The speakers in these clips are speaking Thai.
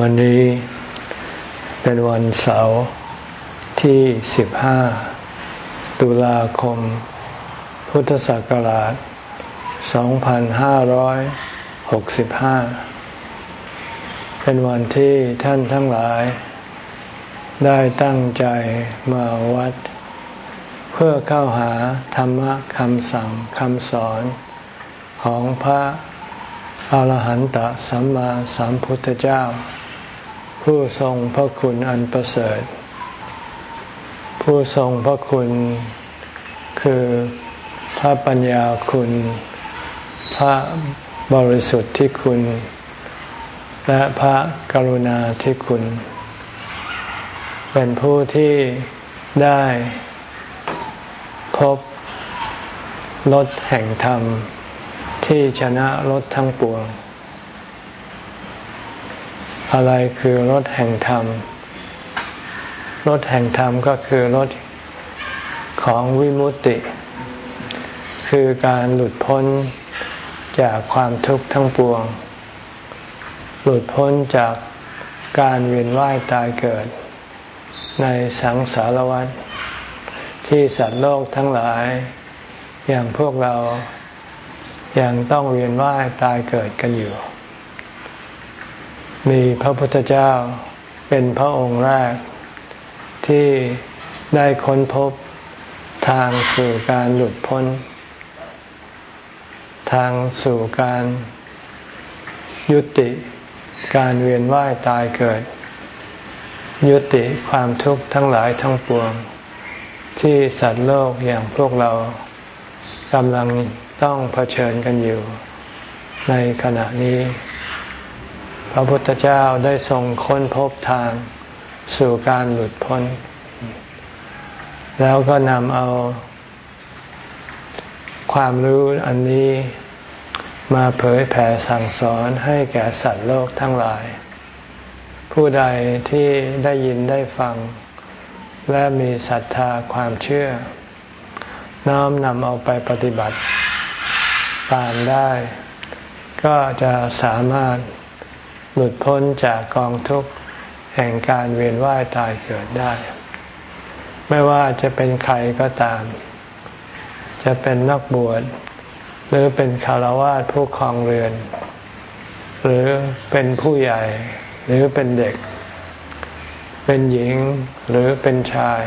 วันนี้เป็นวันเสาร์ที่ 15 ตุลาคม พุทธศักราช 2565 เป็นวันที่ท่านทั้งหลาย ได้ตั้งใจมาวัด เพื่อเข้าหาธรรมะคำสั่งคำสอนของพระอาหารหันตสัมมาสัมพุทธเจ้า ผู้ทรงพระคุณอันประเสริฐ ผู้ทรงพระคุณคือพระปัญญาคุณ พระบริสุทธิ์ที่คุณ และพระกรุณาที่คุณ เป็นผู้ที่ได้พบรถแห่งธรรม ที่ชนะรถทั้งปวง อะไรคือรถแห่งธรรม รถแห่งธรรมก็คือรถของวิมุตติ คือการหลุดพ้นจากความทุกข์ทั้งปวง หลุดพ้นจากการเวียนว่ายตายเกิด ในสังสารวัฏที่สัตว์โลกทั้งหลาย อย่างพวกเรายังต้องเวียนว่ายตายเกิดกันอยู่ มีพระพุทธเจ้าเป็นพระองค์แรก ที่ได้ค้นพบทางสู่การหลุดพ้น ทางสู่การยุติการเวียนว่ายตายเกิด ยุติความทุกข์ทั้งหลายทั้งปวง ที่สัตว์โลกอย่างพวกเรากำลังต้องเผชิญกันอยู่ ในขณะนี้ พระพุทธเจ้าได้ทรงค้นพบทางสู่การหลุดพ้น แล้วก็นำเอาความรู้อันนี้มาเผยแผ่สั่งสอนให้แก่สัตว์โลกทั้งหลาย ผู้ใดที่ได้ยินได้ฟัง และมีศรัทธาความเชื่อ น้อมนำเอาไปปฏิบัติตามได้ ก็จะสามารถ หลุดพ้นจากกองทุกข์แห่งการเวียนว่ายตายเกิดได้ ไม่ว่าจะเป็นใครก็ตาม จะเป็นนักบวชหรือเป็นคารวะผู้ครองเรือน หรือเป็นผู้ใหญ่ หรือเป็นเด็ก เป็นหญิงหรือเป็นชาย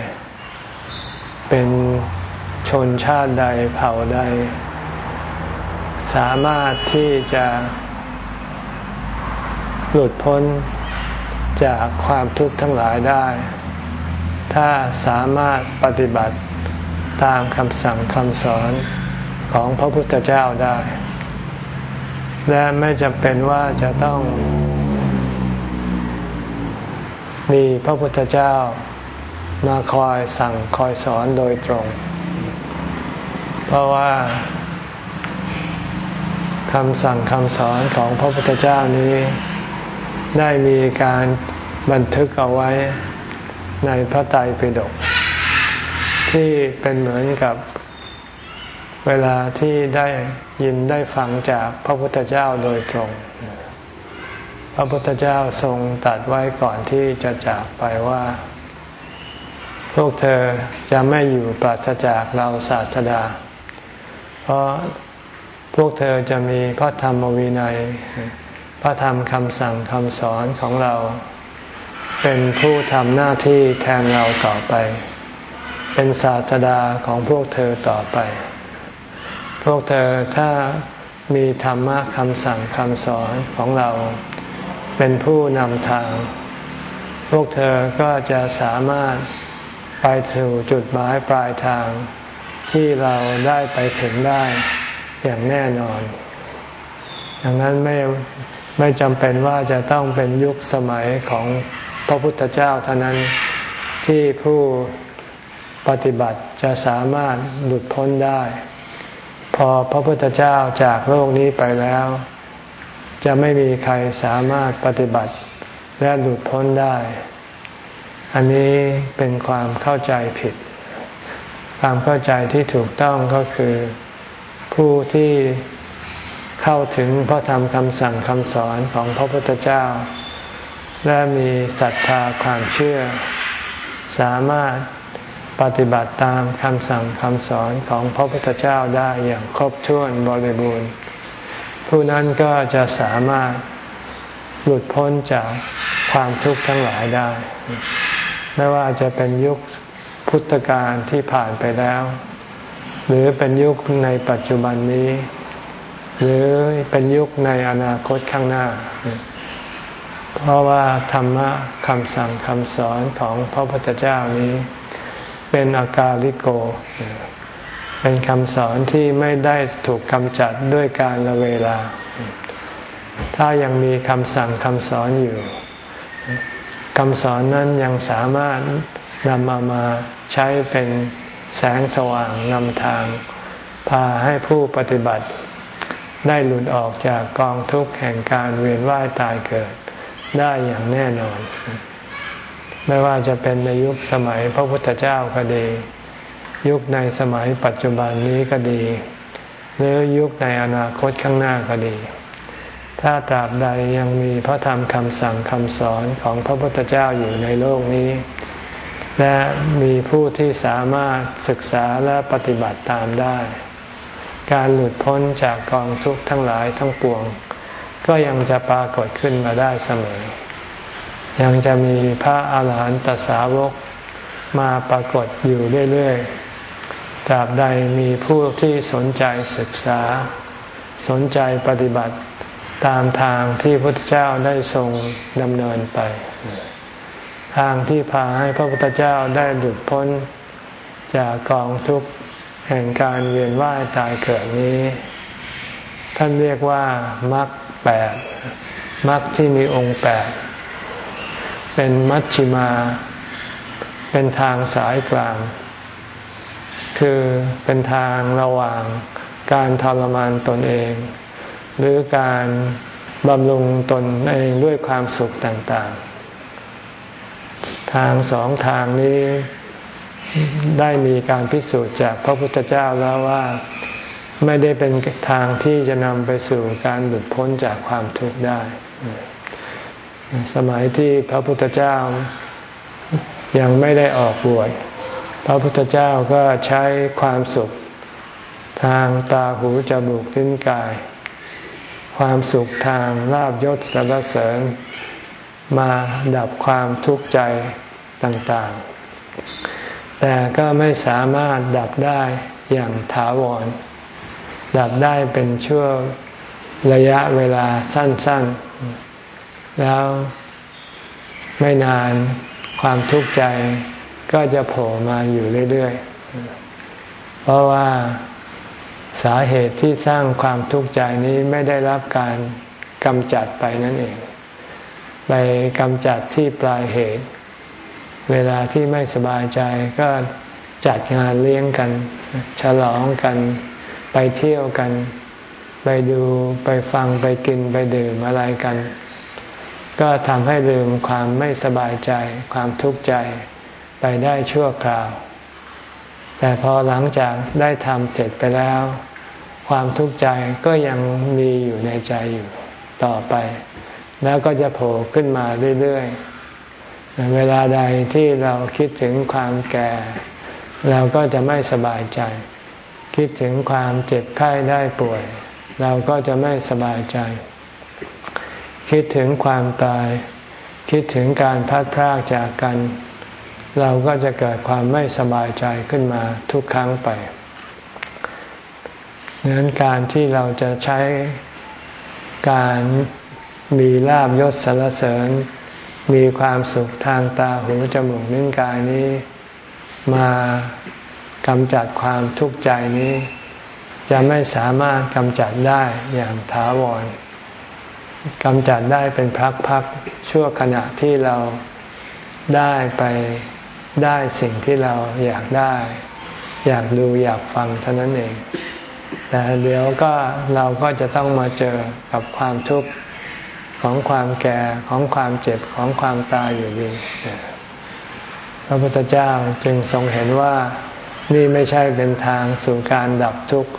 เป็นชนชาติใดเผ่าใด สามารถที่จะ หลุดพ้นจากความทุกข์ทั้งหลายได้ ถ้าสามารถปฏิบัติตามคำสั่งคำสอนของพระพุทธเจ้าได้ และไม่จำเป็นว่าจะต้อง มีพระพุทธเจ้ามาคอยสั่งคอยสอนโดยตรง เพราะว่าคำสั่งคำสอนของพระพุทธเจ้านี้ ได้มีการบันทึกเอาไว้ในพระไตรปิฎกที่เป็นเหมือนกับเวลาที่ได้ยินได้ฟังจากพระพุทธเจ้าโดยตรง พระพุทธเจ้าทรงตัดไว้ก่อนที่จะจากไปว่า พวกเธอจะไม่อยู่ปราศจากเราศาสดา เพราะพวกเธอจะมีพระธรรมวินัย ระธรรมคำสั่งคำสอนของเรา เป็นผู้ทำหน้าที่แทนเราต่อไป เป็นศาสดาของพวกเธอต่อไป พวกเธอถ้ามีธรรมะคำสั่งคำสอนของเรา เป็นผู้นำทาง พวกเธอก็จะสามารถไปถึงจุดหมายปลายทางที่เราได้ไปถึงได้อย่างแน่นอน ดังนั้นไม่ ไม่จำเป็นว่าจะต้องเป็นยุคสมัยของพระพุทธเจ้าเท่านั้นที่ผู้ปฏิบัติจะสามารถหลุดพ้นได้ พอพระพุทธเจ้าจากโลกนี้ไปแล้ว จะไม่มีใครสามารถปฏิบัติและหลุดพ้นได้ อันนี้เป็นความเข้าใจผิด ความเข้าใจที่ถูกต้องก็คือผู้ที่ เข้าถึงพระธรรมคำสั่งคำสอนของพระพุทธเจ้า และมีศรัทธาความเชื่อ สามารถปฏิบัติตามคำสั่งคำสอนของพระพุทธเจ้าได้อย่างครบถ้วนบริบูรณ์ ผู้นั้นก็จะสามารถหลุดพ้นจากความทุกข์ทั้งหลายได้ ไม่ว่าจะเป็นยุคพุทธกาลที่ผ่านไปแล้ว หรือเป็นยุคในปัจจุบันนี้ หรือเป็นยุคในอนาคตข้างหน้า เพราะว่าธรรมะคำสั่งคำสอนของพระพุทธเจ้านี้ เป็นอากาลิโก เป็นคำสอนที่ไม่ได้ถูกกำจัดด้วยการละเวลา ถ้ายังมีคำสั่งคำสอนอยู่คำสอนนั้นยังสามารถนำมามาใช้เป็นแสงสว่างนำทาง พาให้ผู้ปฏิบัติ ได้หลุดออกจากกองทุกข์แห่งการเวียนว่ายตายเกิดได้อย่างแน่นอน ไม่ว่าจะเป็นในยุคสมัยพระพุทธเจ้าก็ดี ยุคในสมัยปัจจุบันนี้ก็ดี หรือยุคในอนาคตข้างหน้าก็ดี ถ้าตราบใดยังมีพระธรรมคำสั่งคำสอนของพระพุทธเจ้าอยู่ในโลกนี้ และมีผู้ที่สามารถศึกษาและปฏิบัติตามได้ การหลุดพ้นจากกองทุกข์ทั้งหลายทั้งปวง ก็ยังจะปรากฏขึ้นมาได้เสมอ ยังจะมีพระอาหารหันตสาวกมาปรากฏอยู่เรื่อยๆตราบใดมีผู้ที่สนใจศึกษา สนใจปฏิบัติตามทางที่พระพุทธเจ้าได้ทรงดำเนินไป ทางที่พาให้พระพุทธเจ้าได้หลุดพ้นจากกองทุกข์ แห่งการเวียนว่ายตายเกิดนี้ ท่านเรียกว่ามรรคแปดมรรคที่มีองค์แปดเป็นมัชชิมา เป็นทางสายกลาง คือเป็นทางระหว่างการทรมานตนเอง หรือการบำรุงตนเองด้วยความสุขต่างๆ ทางสองทางนี้ ได้มีการพิสูจน์จากพระพุทธเจ้าแล้วว่าไม่ได้เป็นทางที่จะนำไปสู่การหลุดพ้นจากความทุกข์ได้ สมัยที่พระพุทธเจ้ายังไม่ได้ออกบวช พระพุทธเจ้าก็ใช้ความสุขทางตาหูจมูกลิ้นกาย ความสุขทางลาบยศสรรเสริญ มาดับความทุกข์ใจต่าง ๆ แต่ก็ไม่สามารถดับได้อย่างถาวร ดับได้เป็นช่วงระยะเวลาสั้นๆ แล้วไม่นานความทุกข์ใจก็จะโผล่มาอยู่เรื่อยๆ เพราะว่าสาเหตุที่สร้างความทุกข์ใจนี้ไม่ได้รับการกำจัดไปนั่นเอง ไปกำจัดที่ปลายเหตุ เวลาที่ไม่สบายใจก็จัดงานเลี้ยงกัน ฉลองกัน ไปเที่ยวกัน ไปดูไปฟังไปกินไปดื่มอะไรกัน ก็ทำให้ลืมความไม่สบายใจ ความทุกข์ใจไปได้ชั่วคราว แต่พอหลังจากได้ทำเสร็จไปแล้ว ความทุกข์ใจก็ยังมีอยู่ในใจอยู่ต่อไป แล้วก็จะโผล่ขึ้นมาเรื่อยๆ เวลาใดที่เราคิดถึงความแก่ เราก็จะไม่สบายใจ คิดถึงความเจ็บไข้ได้ป่วย เราก็จะไม่สบายใจ คิดถึงความตาย คิดถึงการพัดพรากจากกัน เราก็จะเกิดความไม่สบายใจขึ้นมาทุกครั้งไปดังนั้นการที่เราจะใช้การมีลาบยศสารเสริญ มีความสุขทางตาหูจมูกนิ้วกายนี้มากำจัดความทุกข์ใจนี้ จะไม่สามารถกำจัดได้อย่างถาวรกำจัดได้เป็นพักๆชั่วขณะที่เราได้ไปได้สิ่งที่เราอยากได้ อยากดูอยากฟังเท่านั้นเอง แต่เดี๋ยวก็เราก็จะต้องมาเจอกับความทุกข์ ของความแก่ของความเจ็บของความตายอยู่ดีพระพุทธเจ้าจึงทรงเห็นว่านี่ไม่ใช่เป็นทางสู่การดับทุกข์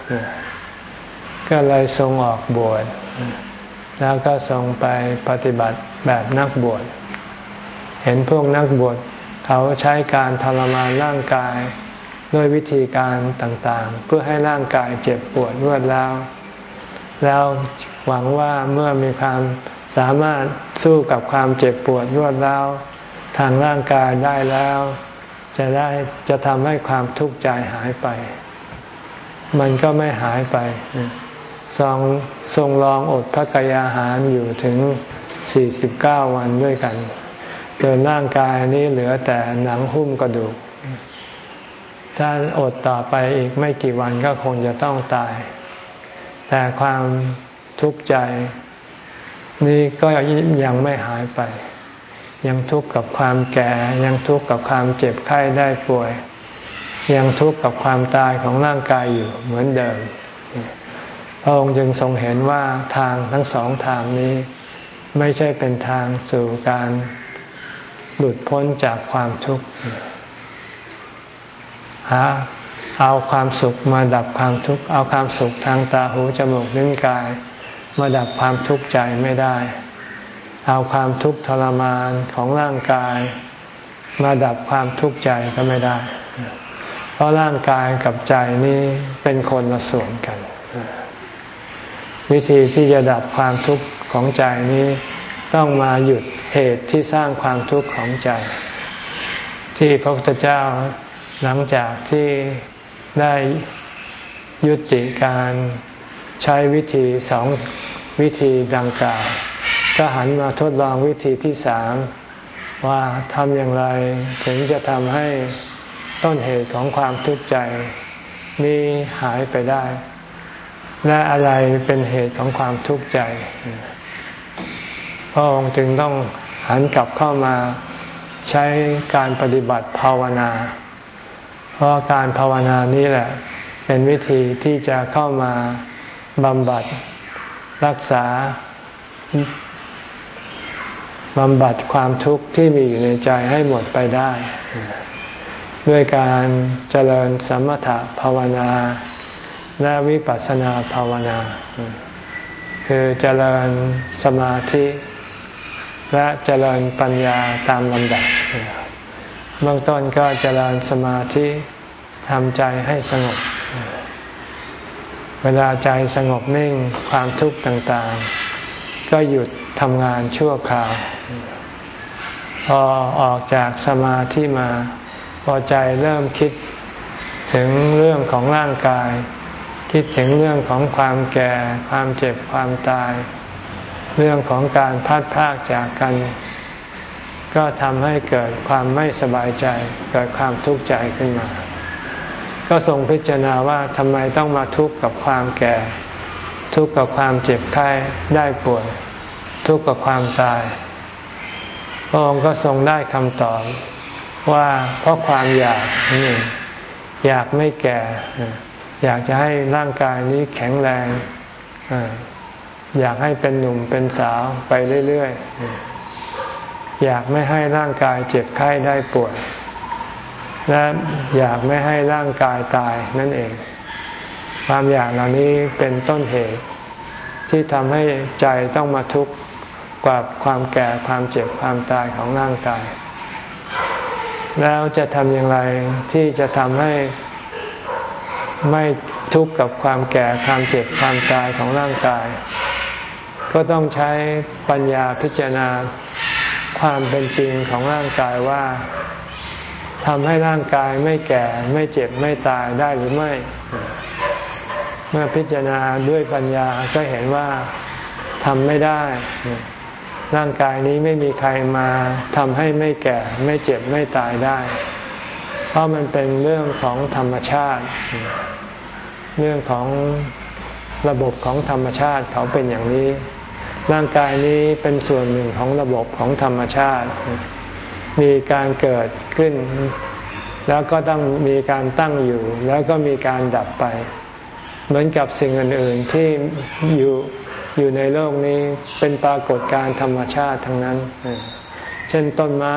ก็เลยทรงออกบวชแล้วก็ทรงไปปฏิบัติแบบนักบวช เห็นพวกนักบวชเขาใช้การทรมานร่างกายด้วยวิธีการต่างๆ เพื่อให้ร่างกายเจ็บปวดรวดแล้ว แล้ว หวังว่าเมื่อมีความสามารถสู้กับความเจ็บปวดรวดแล้วทางร่างกายได้แล้ว จะได้จะทำให้ความทุกข์ใจหายไป มันก็ไม่หายไปทรงทรงลองอดพระกายอาหารอยู่ถึง 49 วันด้วยกันเกินร่างกายนี้เหลือแต่หนังหุ้มกระดูก ถ้าอดต่อไปอีกไม่กี่วันก็คงจะต้องตาย แต่ความ ทุกข์ใจ นี่ก็ยังไม่หายไป ยังทุกข์กับความแก่ ยังทุกข์กับความเจ็บไข้ได้ป่วย ยังทุกข์กับความตายของร่างกายอยู่เหมือนเดิม พระองค์จึงทรงเห็นว่าทางทั้งสองทางนี้ ไม่ใช่เป็นทางสู่การหลุดพ้นจากความทุกข์หาเอาความสุขมาดับความทุกข์ เอาความสุขทางตาหูจมูกลิ้นกาย มาดับความทุกข์ใจไม่ได้ เอาความทุกข์ทรมานของร่างกาย มาดับความทุกข์ใจก็ไม่ได้ เพราะร่างกายกับใจนี้เป็นคนละส่วนกัน วิธีที่จะดับความทุกข์ของใจนี้ ต้องมาหยุดเหตุที่สร้างความทุกข์ของใจ ที่พระพุทธเจ้าหลังจากที่ได้ยุติการ ใช้วิธีสองวิธีดังกล่าวก็หันมาทดลองวิธีที่สามว่าทำอย่างไรถึงจะทำให้ต้นเหตุของความทุกข์ใจ นี้หายไปได้ และอะไรเป็นเหตุของความทุกข์ใจ พระองค์จึงต้องหันกลับเข้ามาใช้การปฏิบัติภาวนา เพราะการภาวนานี้แหละ เป็นวิธีที่จะเข้ามา บำบัดรักษาบำบัดความทุกข์ที่มีอยู่ในใจให้หมดไปได้ ด้วยการเจริญสมถะภาวนาและวิปัสสนาภาวนา คือเจริญสมาธิ และเจริญปัญญาตามลำดับเบื้องต้นก็เจริญสมาธิทำใจให้สงบ เวลาใจสงบนิ่งความทุกข์ต่างๆ ก็หยุดทำงานชั่วคราว พอออกจากสมาธิมา พอใจเริ่มคิดถึงเรื่องของร่างกาย คิดถึงเรื่องของความแก่ ความเจ็บความตาย เรื่องของการพัดพากจากกัน ก็ทำให้เกิดความไม่สบายใจ เกิดความทุกข์ใจขึ้นมา ก็ทรงพิจารณาว่าทำไมต้องมาทุกข์กับความแก่ ทุกข์กับความเจ็บไข้ได้ป่วย ทุกข์กับความตาย พระองค์ก็ทรงได้คำตอบว่าเพราะความอยากนี่อยากไม่แก่ อยากจะให้ร่างกายนี้แข็งแรง อยากให้เป็นหนุ่มเป็นสาวไปเรื่อยๆ อยากไม่ให้ร่างกายเจ็บไข้ได้ป่วย และอยากไม่ให้ร่างกายตายนั่นเอง ความอยากเหล่านี้เป็นต้นเหตุ ที่ทำให้ใจต้องมาทุกข์กับความแก่ความเจ็บความตายของร่างกาย แล้วจะทำอย่างไรที่จะทำให้ไม่ทุกข์กับความแก่ความเจ็บความตายของร่างกาย ก็ต้องใช้ปัญญาพิจารณาความเป็นจริงของร่างกายว่า ทำให้ร่างกายไม่แก่ไม่เจ็บไม่ตายได้หรือไม่ เมื่อพิจารณาด้วยปัญญาก็เห็นว่าทำไม่ได้ ร่างกายนี้ไม่มีใครมาทำให้ไม่แก่ไม่เจ็บไม่ตายได้ เพราะมันเป็นเรื่องของธรรมชาติ เรื่องของระบบของธรรมชาติเขาเป็นอย่างนี้ ร่างกายนี้เป็นส่วนหนึ่งของระบบของธรรมชาติ มีการเกิดขึ้น แล้วก็ต้องมีการตั้งอยู่ แล้วก็มีการดับไป เหมือนกับสิ่งอื่น ๆ ที่อยู่อยู่ในโลกนี้เป็นปรากฏการธรรมชาติทั้งนั้น เช่นต้นไม้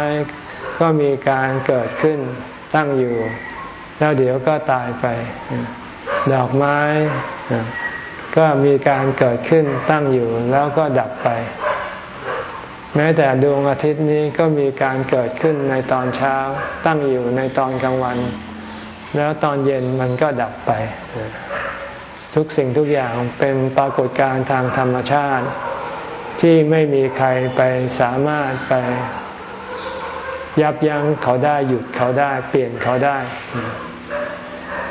ก็มีการเกิดขึ้นตั้งอยู่ แล้วเดี๋ยวก็ตายไป ดอกไม้ก็มีการเกิดขึ้นตั้งอยู่แล้วก็ดับไป แม้แต่ดวงอาทิตย์นี้ก็มีการเกิดขึ้นในตอนเช้าตั้งอยู่ในตอนกลางวัน แล้วตอนเย็นมันก็ดับไป ทุกสิ่งทุกอย่างเป็นปรากฏการณ์ทางธรรมชาติ ที่ไม่มีใครไปสามารถไป ยับยั้งเขาได้หยุดเขาได้ เปลี่ยนเขาได้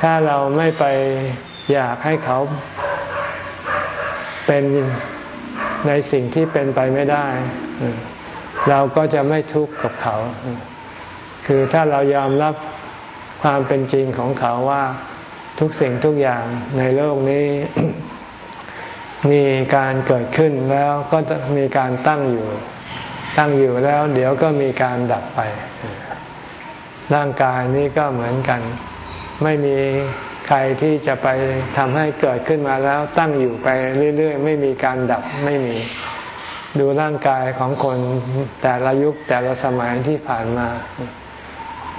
ถ้าเราไม่ไปอยากให้เขาเป็น ในสิ่งที่เป็นไปไม่ได้ เราก็จะไม่ทุกข์กับเขา คือถ้าเรายอมรับความเป็นจริงของเขาว่าทุกสิ่งทุกอย่างในโลกนี้ มีการเกิดขึ้นแล้วก็จะมีการตั้งอยู่ ตั้งอยู่แล้ว เดี๋ยวก็มีการดับไป ร่างกายนี้ก็เหมือนกัน ไม่มี ใครที่จะไปทำให้เกิดขึ้นมาแล้วตั้งอยู่ไปเรื่อยๆ ไม่มีการดับไม่มี ดูร่างกายของคนแต่ละยุคแต่ละสมัยที่ผ่านมา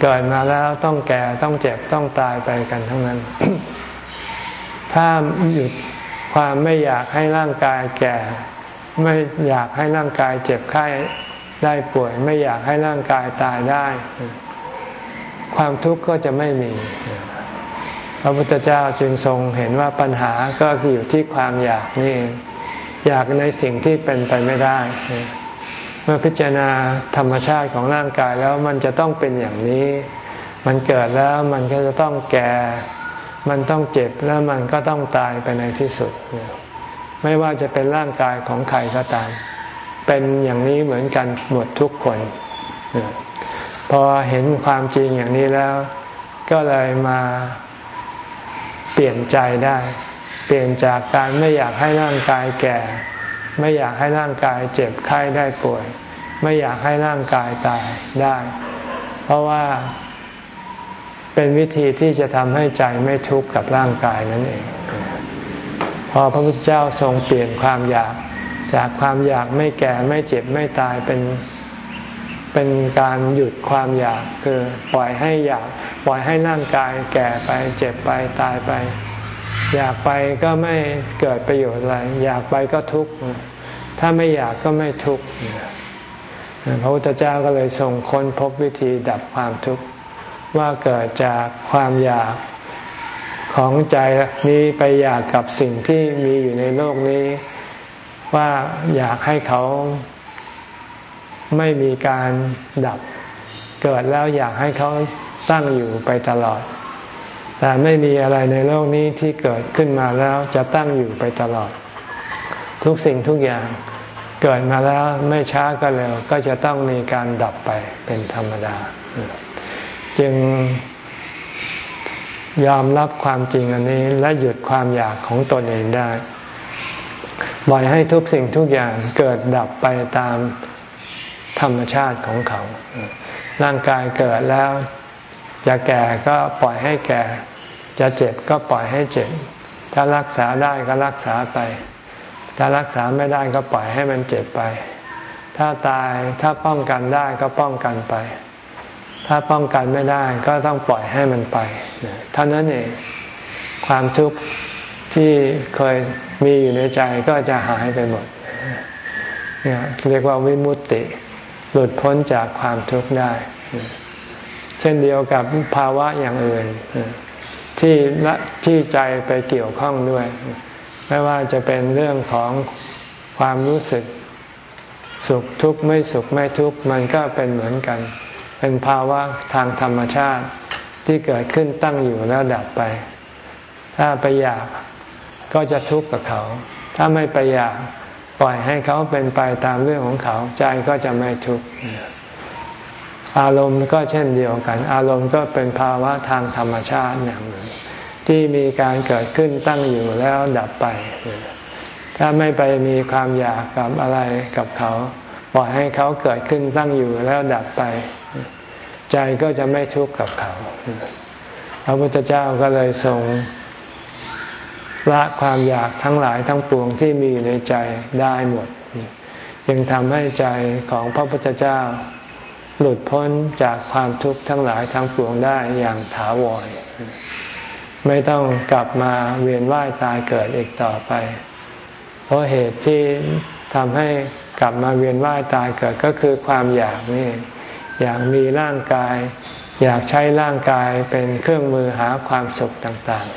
เกิดมาแล้วต้องแก่ต้องเจ็บต้องตายไปกันทั้งนั้น ถ้าหยุดความไม่อยากให้ร่างกายแก่ ไม่อยากให้ร่างกายเจ็บไข้ได้ป่วย ไม่อยากให้ร่างกายตายได้ ความทุกข์ก็จะไม่มี พระพุทธเจ้าจึงทรงเห็นว่าปัญหาก็อยู่ที่ความอยากนี่อยากในสิ่งที่เป็นไปไม่ได้ เมื่อพิจารณาธรรมชาติของร่างกายแล้วมันจะต้องเป็นอย่างนี้ มันเกิดแล้วมันก็จะต้องแก่ มันต้องเจ็บแล้วมันก็ต้องตายไปในที่สุด ไม่ว่าจะเป็นร่างกายของใครก็ตาม เป็นอย่างนี้เหมือนกันหมดทุกคน พอเห็นความจริงอย่างนี้แล้ว ก็เลยมา ปลี่ยนใจได้ เปลี่ยนจากการไม่อยากให้ร่างกายแก่ ไม่อยากให้ร่างกายเจ็บไข้ได้ป่วย ไม่อยากให้ร่างกายตายได้ เพราะว่าเป็นวิธีที่จะทำให้ใจไม่ทุกข์กับร่างกายนั่นเอง พอพระพุทธเจ้าทรงเปลี่ยนความอยาก จากความอยากไม่แก่ไม่เจ็บไม่ตายเป็น เป็นการหยุดความอยากคือปล่อยให้อยากปล่อยให้ร่างกายแก่ไปเจ็บไปตายไป อยากไปก็ไม่เกิดประโยชน์อะไร อยากไปก็ทุกข์ถ้าไม่อยากก็ไม่ทุกข์พระพุทธเจ้าก็เลยส่งค้นพบวิธีดับความทุกข์ว่าเกิดจากความอยากของใจนี้ไปอยากกับสิ่งที่มีอยู่ในโลกนี้ ว่าอยากให้เขา ไม่มีการดับ เกิดแล้วอยากให้เขาตั้งอยู่ไปตลอด แต่ไม่มีอะไรในโลกนี้ที่เกิดขึ้นมาแล้วจะตั้งอยู่ไปตลอด ทุกสิ่งทุกอย่างเกิดมาแล้วไม่ช้าก็เร็วก็จะต้องมีการดับไปเป็นธรรมดา จึงยอมรับความจริงอันนี้และหยุดความอยากของตนเองได้ปล่อยให้ทุกสิ่งทุกอย่างเกิดดับไปตาม ธรรมชาติของเขา ร่างกายเกิดแล้ว จะแก่ก็ปล่อยให้แก่ จะเจ็บก็ปล่อยให้เจ็บ ถ้ารักษาได้ก็รักษาไป ถ้ารักษาไม่ได้ก็ปล่อยให้มันเจ็บไป ถ้าตายถ้าป้องกันได้ก็ป้องกันไป ถ้าป้องกันไม่ได้ก็ต้องปล่อยให้มันไปเท่านั้นเองความทุกข์ที่เคยมีอยู่ในใจก็จะหายไปหมดเนี่ยเรียกว่าวิมุตติ หลุดพ้นจากความทุกข์ได้ เช่นเดียวกับภาวะอย่างอื่น ที่ละที่ใจไปเกี่ยวข้องด้วย ไม่ว่าจะเป็นเรื่องของความรู้สึก สุขทุกข์ไม่สุขไม่ทุกข์มันก็เป็นเหมือนกัน เป็นภาวะทางธรรมชาติที่เกิดขึ้นตั้งอยู่แล้วดับไป ถ้าไปอยากก็จะทุกข์กับเขา ถ้าไม่ไปอยาก ปล่อยให้เขาเป็นไปตามเรื่องของเขาใจก็จะไม่ทุกข์อารมณ์ก็เช่นเดียวกัน อารมณ์ก็เป็นภาวะทางธรรมชาติอย่างหนึ่งที่มีการเกิดขึ้นตั้งอยู่แล้วดับไป ถ้าไม่ไปมีความอยากกับอะไรกับเขาปล่อยให้เขาเกิดขึ้นตั้งอยู่แล้วดับไป ใจก็จะไม่ทุกข์กับเขา พระพุทธเจ้าก็เลยทรง ละความอยากทั้งหลายทั้งปวงที่มีอยู่ในใจได้หมดยังทำให้ใจของพระพุทธเจ้า หลุดพ้นจากความทุกข์ทั้งหลายทั้งปวงได้อย่างถาวรไม่ต้องกลับมาเวียนว่ายตายเกิดอีกต่อไป เพราะเหตุที่ทำให้กลับมาเวียนว่ายตายเกิดก็คือความอยากนี่อยากมีร่างกาย อยากใช้ร่างกายเป็นเครื่องมือหาความสุขต่าง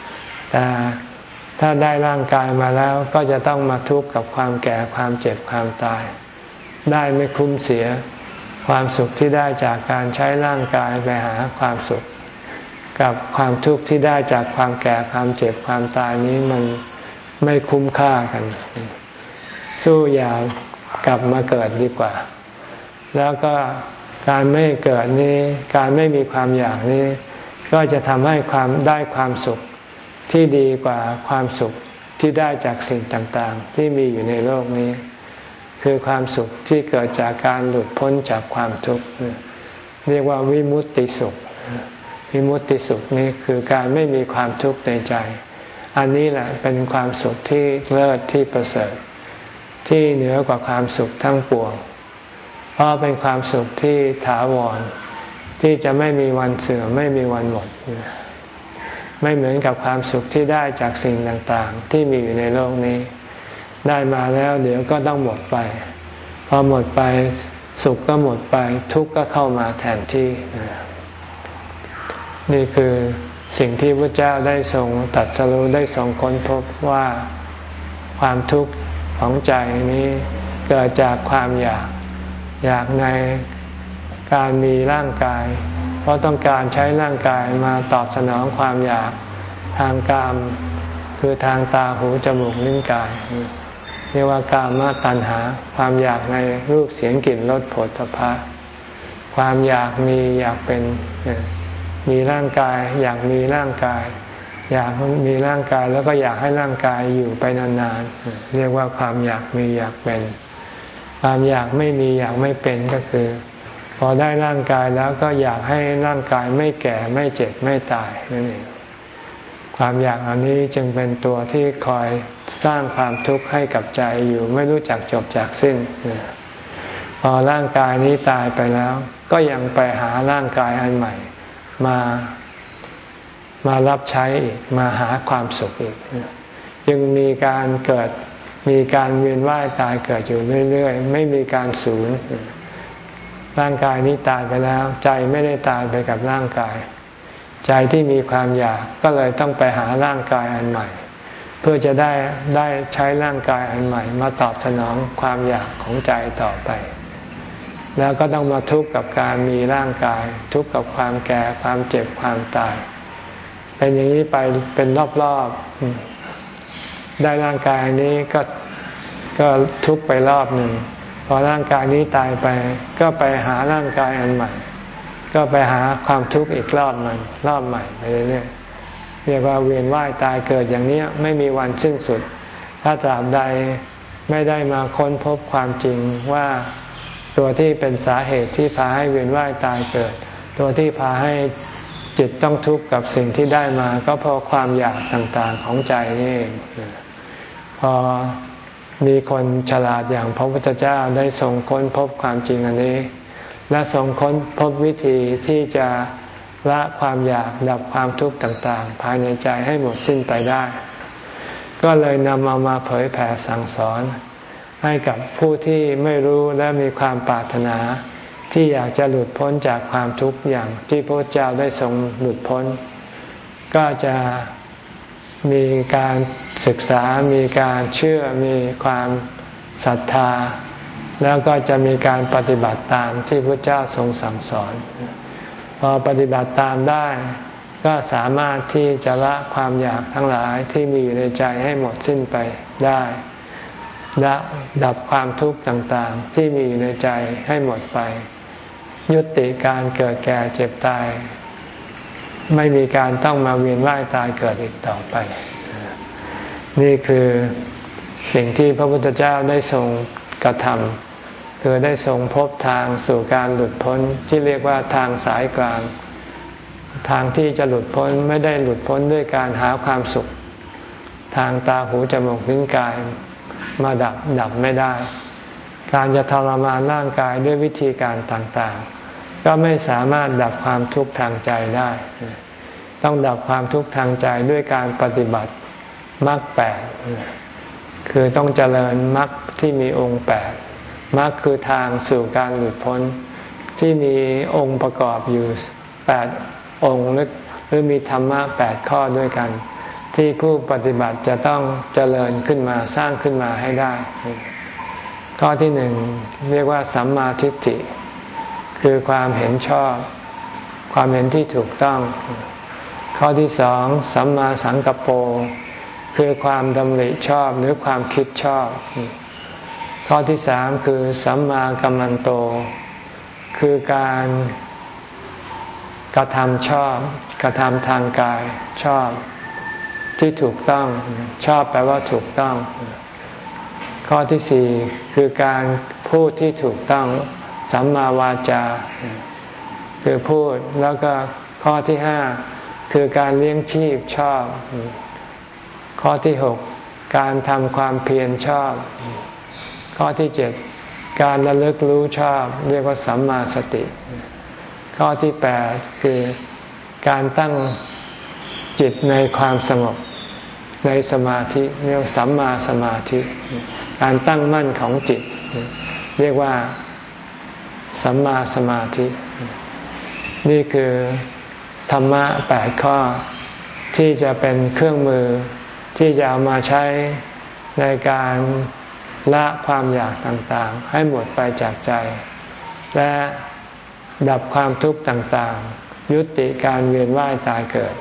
ๆ แต่ ถ้าได้ร่างกายมาแล้วก็จะต้องมาทุกข์กับความแก่ความเจ็บความตาย ได้ไม่คุ้มเสีย ความสุขที่ได้จากการใช้ร่างกายไปหาความสุข กับความทุกข์ที่ได้จากความแก่ความเจ็บความตายนี้มันไม่คุ้มค่ากัน สู้อย่ากลับมาเกิดดีกว่า แล้วก็การไม่เกิดนี้ การไม่มีความอยากนี้ ก็จะทำให้ความได้ความสุข ที่ดีกว่าความสุขที่ได้จากสิ่งต่างๆ ที่มีอยู่ในโลกนี้ คือความสุขที่เกิดจากการหลุดพ้นจากความทุกข์เรียกว่าวิมุตติสุข วิมุตติสุขนี้คือการไม่มีความทุกข์ในใจ อันนี้แหละเป็นความสุขที่เลิศที่ประเสริฐ ที่เหนือกว่าความสุขทั้งปวง เพราะเป็นความสุขที่ถาวร ที่จะไม่มีวันเสื่อมไม่มีวันหมด ไม่เหมือนกับความสุขที่ได้จากสิ่งต่างๆ ที่มีอยู่ในโลกนี้ ได้มาแล้วเดี๋ยวก็ต้องหมดไป พอหมดไปสุขก็หมดไป ทุกข์ก็เข้ามาแทนที่ นี่คือสิ่งที่พระเจ้าได้ทรงตัดสรุได้ทรงค้นพบว่าความทุกข์ของใจนี้เกิดจากความอยาก อยากในการมีร่างกาย เพราะต้องการใช้ร่างกายมาตอบสนองความอยากทางกาม คือทางตาหูจมูกลิ้นกายเรียกว่ากามมาตัณหา ความอยากในรูปเสียงกลิ่นรสผลพะความอยากมีอยากเป็นมีร่างกาย อยากมีร่างกาย อยากมีร่างกายแล้วก็อยากให้ร่างกายอยู่ไปนานๆเรียกว่าความอยากมีอยากเป็น ความอยากไม่มีอยากไม่เป็นก็คือ อได้ร่างกายแล้วก็อยากให้ร่างกายไม่แก่ไม่เจ็บไม่ตายนั่นเองความอยากอันนี้จึงเป็นตัวที่คอยสร้างความทุกข์ให้กับใจอยู่ไม่รู้จักจบจากสิ้น พอร่างกายนี้ตายไปแล้ว ก็ยังไปหาร่างกายอันใหม่ มามารับใช้อีกมาหาความสุขอีกยังมีการเกิดมีการเวียนว่ายตายเกิดอยู่เรื่อยๆ ไม่มีการสูญ ร่างกายนี้ตายไปแล้ว ใจไม่ได้ตายไปกับร่างกาย ใจที่มีความอยากก็เลยต้องไปหาร่างกายอันใหม่ เพื่อจะได้ได้ใช้ร่างกายอันใหม่ มาตอบสนองความอยากของใจต่อไป แล้วก็ต้องมาทุกข์กับการมีร่างกาย ทุกข์กับความแก่ความเจ็บความตาย เป็นอย่างนี้ไปเป็นรอบๆได้ร่างกายนี้ก็ก็ทุกข์ไปรอบหนึ่ง พอร่างกายนี้ตายไป ก็ไปหาร่างกายอันใหม่ ก็ไปหาความทุกข์อีกรอบมันรอบใหม่ไปเรื่อยๆเรียกว่าเวียนว่ายตายเกิดอย่างนี้ไม่มีวันสิ้นสุด ถ้าตราบใดไม่ได้มาค้นพบความจริงว่าตัวที่เป็นสาเหตุที่พาให้เวียนว่ายตายเกิด ตัวที่พาให้จิตต้องทุกข์กับสิ่งที่ได้มา ก็เพราะความอยากต่างๆของใจนี่เองพอ มีคนฉลาดอย่างพระพุทธเจ้าได้ทรงค้นพบความจริงอันนี้ และทรงค้นพบวิธีที่จะละความอยากดับความทุกข์ต่างๆ ภายในใจให้หมดสิ้นไปได้ ก็เลยนำเอามาเผยแผ่สั่งสอน ให้กับผู้ที่ไม่รู้และมีความปรารถนา ที่อยากจะหลุดพ้นจากความทุกข์อย่างที่พระเจ้าได้ทรงหลุดพ้น ก็จะมีการ ศึกษามีการเชื่อมีความศรัทธา แล้วก็จะมีการปฏิบัติตามที่พระเจ้าทรงสั่งสอน พอปฏิบัติตามได้ ก็สามารถที่จะละความอยากทั้งหลายที่มีอยู่ในใจให้หมดสิ้นไปได้ละดับความทุกข์ต่างๆ ที่มีอยู่ในใจให้หมดไป ยุติการเกิดแก่เจ็บตาย ไม่มีการต้องมาเวียนว่ายตายเกิดอีกต่อไป นี่คือสิ่งที่พระพุทธเจ้าได้ทรงกระทำคือได้ทรงพบทางสู่การหลุดพ้นที่เรียกว่าทางสายกลาง ทางที่จะหลุดพ้นไม่ได้หลุดพ้นด้วยการหาความสุข ทางตาหูจมูกลิ้นกายมาดับดับไม่ได้ การจะทรมานร่างกายด้วยวิธีการต่างๆ ก็ไม่สามารถดับความทุกข์ทางใจได้ ต้องดับความทุกข์ทางใจด้วยการปฏิบัติ มรรคแปดคือต้องเจริญมรรคที่มีองค์แปดมรรคคือทางสู่การหลุดพ้น ที่มีองค์ประกอบอยู่แปดองค์หรือมีธรรมะแปดข้อด้วยกัน ที่ผู้ปฏิบัติจะต้องเจริญขึ้นมาสร้างขึ้นมาให้ได้ ข้อที่หนึ่งเรียกว่าสัมมาทิฏฐิ คือความเห็นชอบ ความเห็นที่ถูกต้อง ข้อที่สองสัมมาสังกปโป คือความดำริชอบหรือความคิดชอบ ข้อที่สามคือสัมมากัมมันโต คือการกระทำชอบ กระทำทางกายชอบ ที่ถูกต้องชอบแปลว่าถูกต้อง ข้อที่สี่คือการพูดที่ถูกต้อง สัมมาวาจา คือพูดแล้วก็ข้อที่ห้าคือการเลี้ยงชีพชอบ ข้อที่หกการทำความเพียรชอบ ข้อที่เจ็ดการระลึกรู้ชอบ เรียกว่าสัมมาสติ ข้อที่แปดคือการตั้งจิตในความสงบในสมาธิเรียกสัมมาสมาธิ การตั้งมั่นของจิต เรียกว่าสัมมาสมาธิ นี่คือธรรมะแปดข้อที่จะเป็นเครื่องมือ ที่จะเอามาใช้ในการละความอยากต่างๆ ให้หมดไปจากใจ และดับความทุกข์ต่างๆ ยุติการเวียนว่ายตายเกิด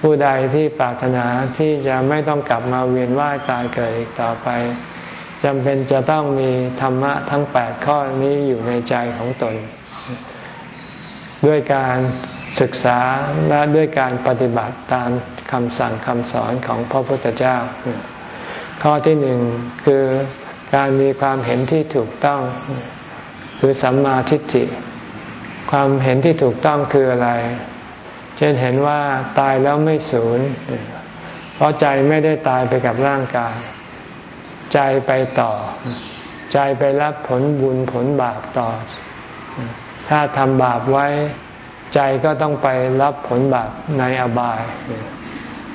ผู้ใดที่ปรารถนาที่จะไม่ต้องกลับมาเวียนว่ายตายเกิดอีกต่อไปจำเป็นจะต้องมีธรรมะทั้งแปดข้อนี้อยู่ในใจของตน ด้วยการ ศึกษาและด้วยการปฏิบัติตามคำสั่งคำสอนของพระพุทธเจ้า ข้อที่หนึ่งคือการมีความเห็นที่ถูกต้อง คือสัมมาทิฏฐิ ความเห็นที่ถูกต้องคืออะไร เช่นเห็นว่าตายแล้วไม่สูญเพราะใจไม่ได้ตายไปกับร่างกาย ใจไปต่อ ใจไปรับผลบุญผลบาปต่อ ถ้าทำบาปไว้ ใจก็ต้องไปรับผลบาปในอบาย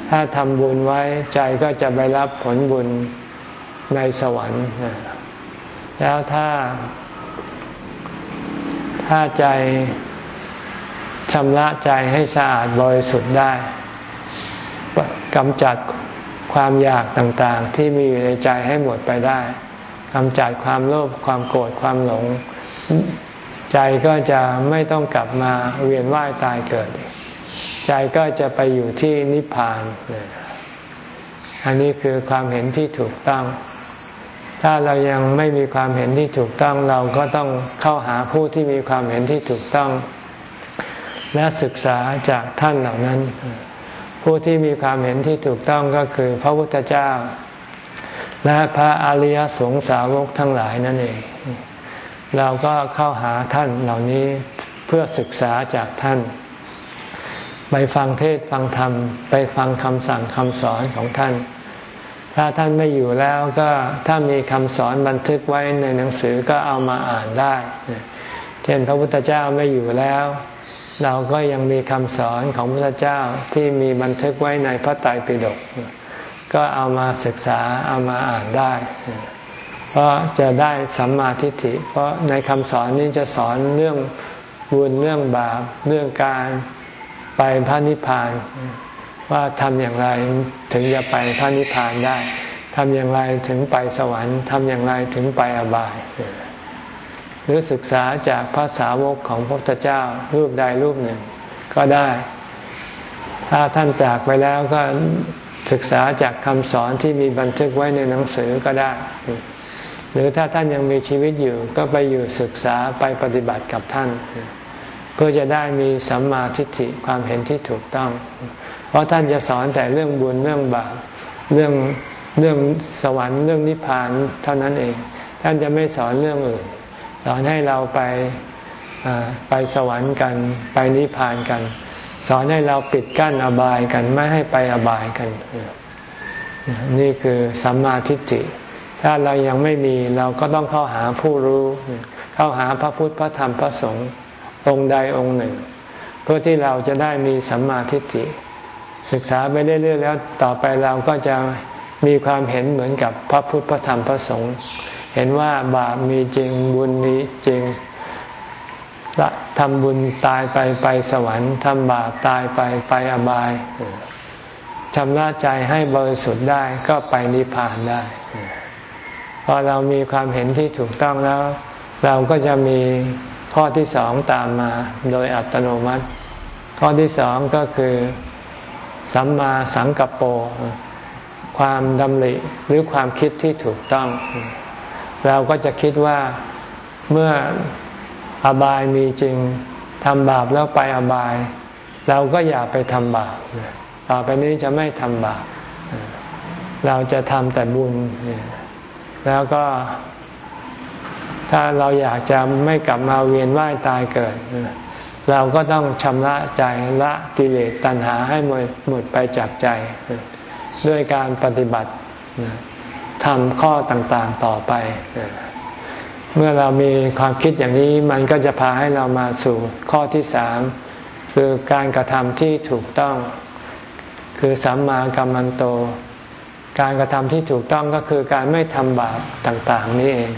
ถ้าทำบุญไว้ใจก็จะไปรับผลบุญในสวรรค์ แล้วถ้า ถ้าใจชำระใจให้สะอาดบริสุทธิ์ได้กำจัดความอยากต่างๆ ที่มีอยู่ในใจให้หมดไปได้กำจัดความโลภความโกรธความหลง ใจก็จะไม่ต้องกลับมาเวียนว่ายตายเกิด ใจก็จะไปอยู่ที่นิพพาน อันนี้คือความเห็นที่ถูกต้อง ถ้าเรายังไม่มีความเห็นที่ถูกต้อง เราก็ต้องเข้าหาผู้ที่มีความเห็นที่ถูกต้อง และศึกษาจากท่านเหล่านั้น ผู้ที่มีความเห็นที่ถูกต้องก็คือพระพุทธเจ้า และพระอริยสงสาวกทั้งหลายนั่นเอง เราก็เข้าหาท่านเหล่านี้เพื่อศึกษาจากท่าน ไปฟังเทศฟังธรรม ไปฟังคำสั่งคำสอนของท่าน ถ้าท่านไม่อยู่แล้วก็ถ้ามีคำสอนบันทึกไว้ในหนังสือก็เอามาอ่านได้ เช่นพระพุทธเจ้าไม่อยู่แล้ว เราก็ยังมีคำสอนของพระพุทธเจ้าที่มีบันทึกไว้ในพระไตรปิฎกก็เอามาศึกษาเอามาอ่านได้ เพราะจะได้สัมมาทิฏฐิ เพราะในคำสอนนี้จะสอนเรื่องบุญเรื่องบาปเรื่องการไปพระนิพพาน ว่าทำอย่างไรถึงจะไปพระนิพพานได้ทำอย่างไรถึงไปสวรรค์ทำอย่างไรถึงไปอบาย หรือศึกษาจากภาษาวกของพระพุทธเจ้ารูปใดรูปหนึ่ง ก็ได้ ถ้าท่านจากไปแล้วก็ศึกษาจากคำสอนที่มีบันทึกไว้ในหนังสือก็ได้ หรือถ้าท่านยังมีชีวิตอยู่ก็ไปอยู่ศึกษาไปปฏิบัติกับท่าน เพื่อจะได้มีสัมมาทิฏฐิความเห็นที่ถูกต้อง เพราะท่านจะสอนแต่เรื่องบุญเรื่องบาปเรื่องเรื่องสวรรค์เรื่องนิพพานเท่านั้นเอง ท่านจะไม่สอนเรื่องอื่น สอนให้เราไปไปสวรรค์กันไปนิพพานกัน สอนให้เราปิดกั้นอบายกันไม่ให้ไปอบายกัน นี่คือสัมมาทิฏฐิ ถ้าเรายังไม่มีเราก็ต้องเข้าหาผู้รู้ เข้าหาพระพุทธพระธรรมพระสงฆ์องค์ใดองค์หนึ่ง เพื่อที่เราจะได้มีสัมมาทิฏฐิศึกษาไปเรื่อยๆแล้วต่อไปเราก็จะมีความเห็นเหมือนกับพระพุทธพระธรรมพระสงฆ์เห็นว่าบาปมีจริงบุญมีจริงทำบุญตายไปไปสวรรค์ทำบาปตายไปไปอบายชำระใจให้บริสุทธิ์ได้ก็ไปนิพพานได้ พอเรามีความเห็นที่ถูกต้องแล้ว เราก็จะมีข้อที่สองตามมาโดยอัตโนมัติ ข้อที่สองก็คือสัมมาสังกัปโปความดำริหรือความคิดที่ถูกต้อง เราก็จะคิดว่าเมื่ออบายมีจริงทำบาปแล้วไปอบาย เราก็อย่าไปทำบาปต่อไปนี้จะไม่ทำบาปเราจะทำแต่บุญ แล้วก็ ถ้าเราอยากจะไม่กลับมาเวียนว่ายตายเกิด เราก็ต้องชำระใจละกิเลสตัณหาให้หมดไปจากใจ ด้วยการปฏิบัติทำข้อต่างๆต่อไป เมื่อเรามีความคิดอย่างนี้มันก็จะพาให้เรามาสู่ข้อที่สามคือการกระทำที่ถูกต้อง คือสัมมากัมมันโต การกระทำที่ถูกต้องก็คือการไม่ทำบาปต่าง ๆ นี่เอง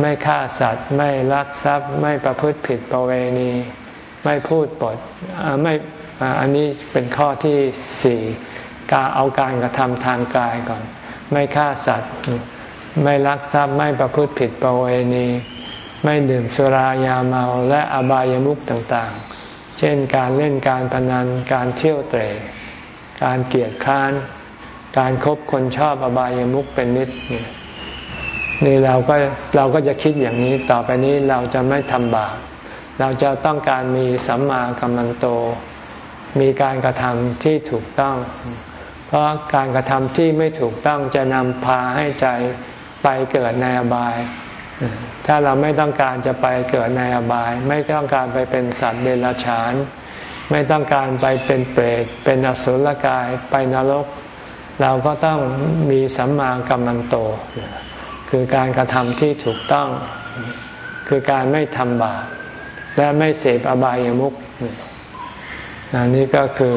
ไม่ฆ่าสัตว์ ไม่ลักทรัพย์ ไม่ประพฤติผิดประเวณี ไม่พูดปดไม่อันนี้เป็นข้อที่สี่การเอาการกระทำทางกายก่อน ไม่ฆ่าสัตว์ ไม่ลักทรัพย์ ไม่ประพฤติผิดประเวณี ไม่ดื่มสุรายาเมาและอบายามุขต่างๆ เช่นการเล่นการพนันการเที่ยวเตะการเกียดค้าน การครบคนชอบอบายามุขเป็นนิดนี่เราก็เราก็จะคิดอย่างนี้ต่อไปนี้เราจะไม่ทำบาปเราจะต้องการมีสัมมากัมมันโต มีการกระทำที่ถูกต้อง เพราะการกระทำที่ไม่ถูกต้องจะนำพาให้ใจไปเกิดในอบาย ถ้าเราไม่ต้องการจะไปเกิดในอบาย ไม่ต้องการไปเป็นสัตว์เดรัจฉาน ไม่ต้องการไปเป็นเปรตเป็นอสุรกายไปนรก เราก็ต้องมีสัมมากัมมันโต คือการกระทำที่ถูกต้อง คือการไม่ทำบาปและไม่เสพอบายามุขนนี่ก็คือ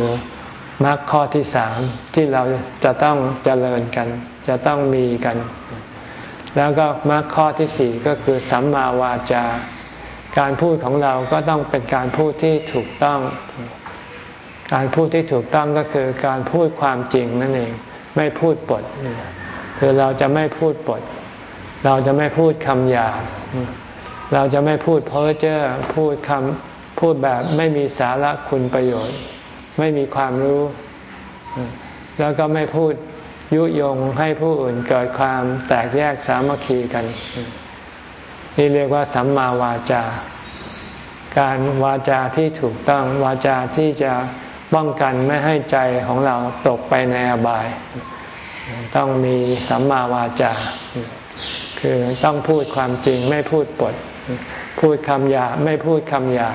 มรรคข้อที่สามที่เราจะต้องเจริญกัน จะต้องมีกัน แล้วก็มรรคข้อที่สี่ก็คือสัมมาวาจา การพูดของเราก็ต้องเป็นการพูดที่ถูกต้อง การพูดที่ถูกต้องก็คือการพูดความจริงนั่นเอง ไม่พูดปด คือเราจะไม่พูดปด เราจะไม่พูดคำหยาบเราจะไม่พูดเพ้อเจ้อพูดคำพูดแบบไม่มีสาระคุณประโยชน์ ไม่มีความรู้ แล้วก็ไม่พูดยุยงให้ผู้อื่นเกิดความแตกแยกสามัคคีกัน นี่เรียกว่าสัมมาวาจา การวาจาที่ถูกต้องวาจาที่จะ ป้องกันไม่ให้ใจของเราตกไปในอบาย ต้องมีสัมมาวาจา คือต้องพูดความจริงไม่พูดปด พูดคำหยาไม่พูดคำหยา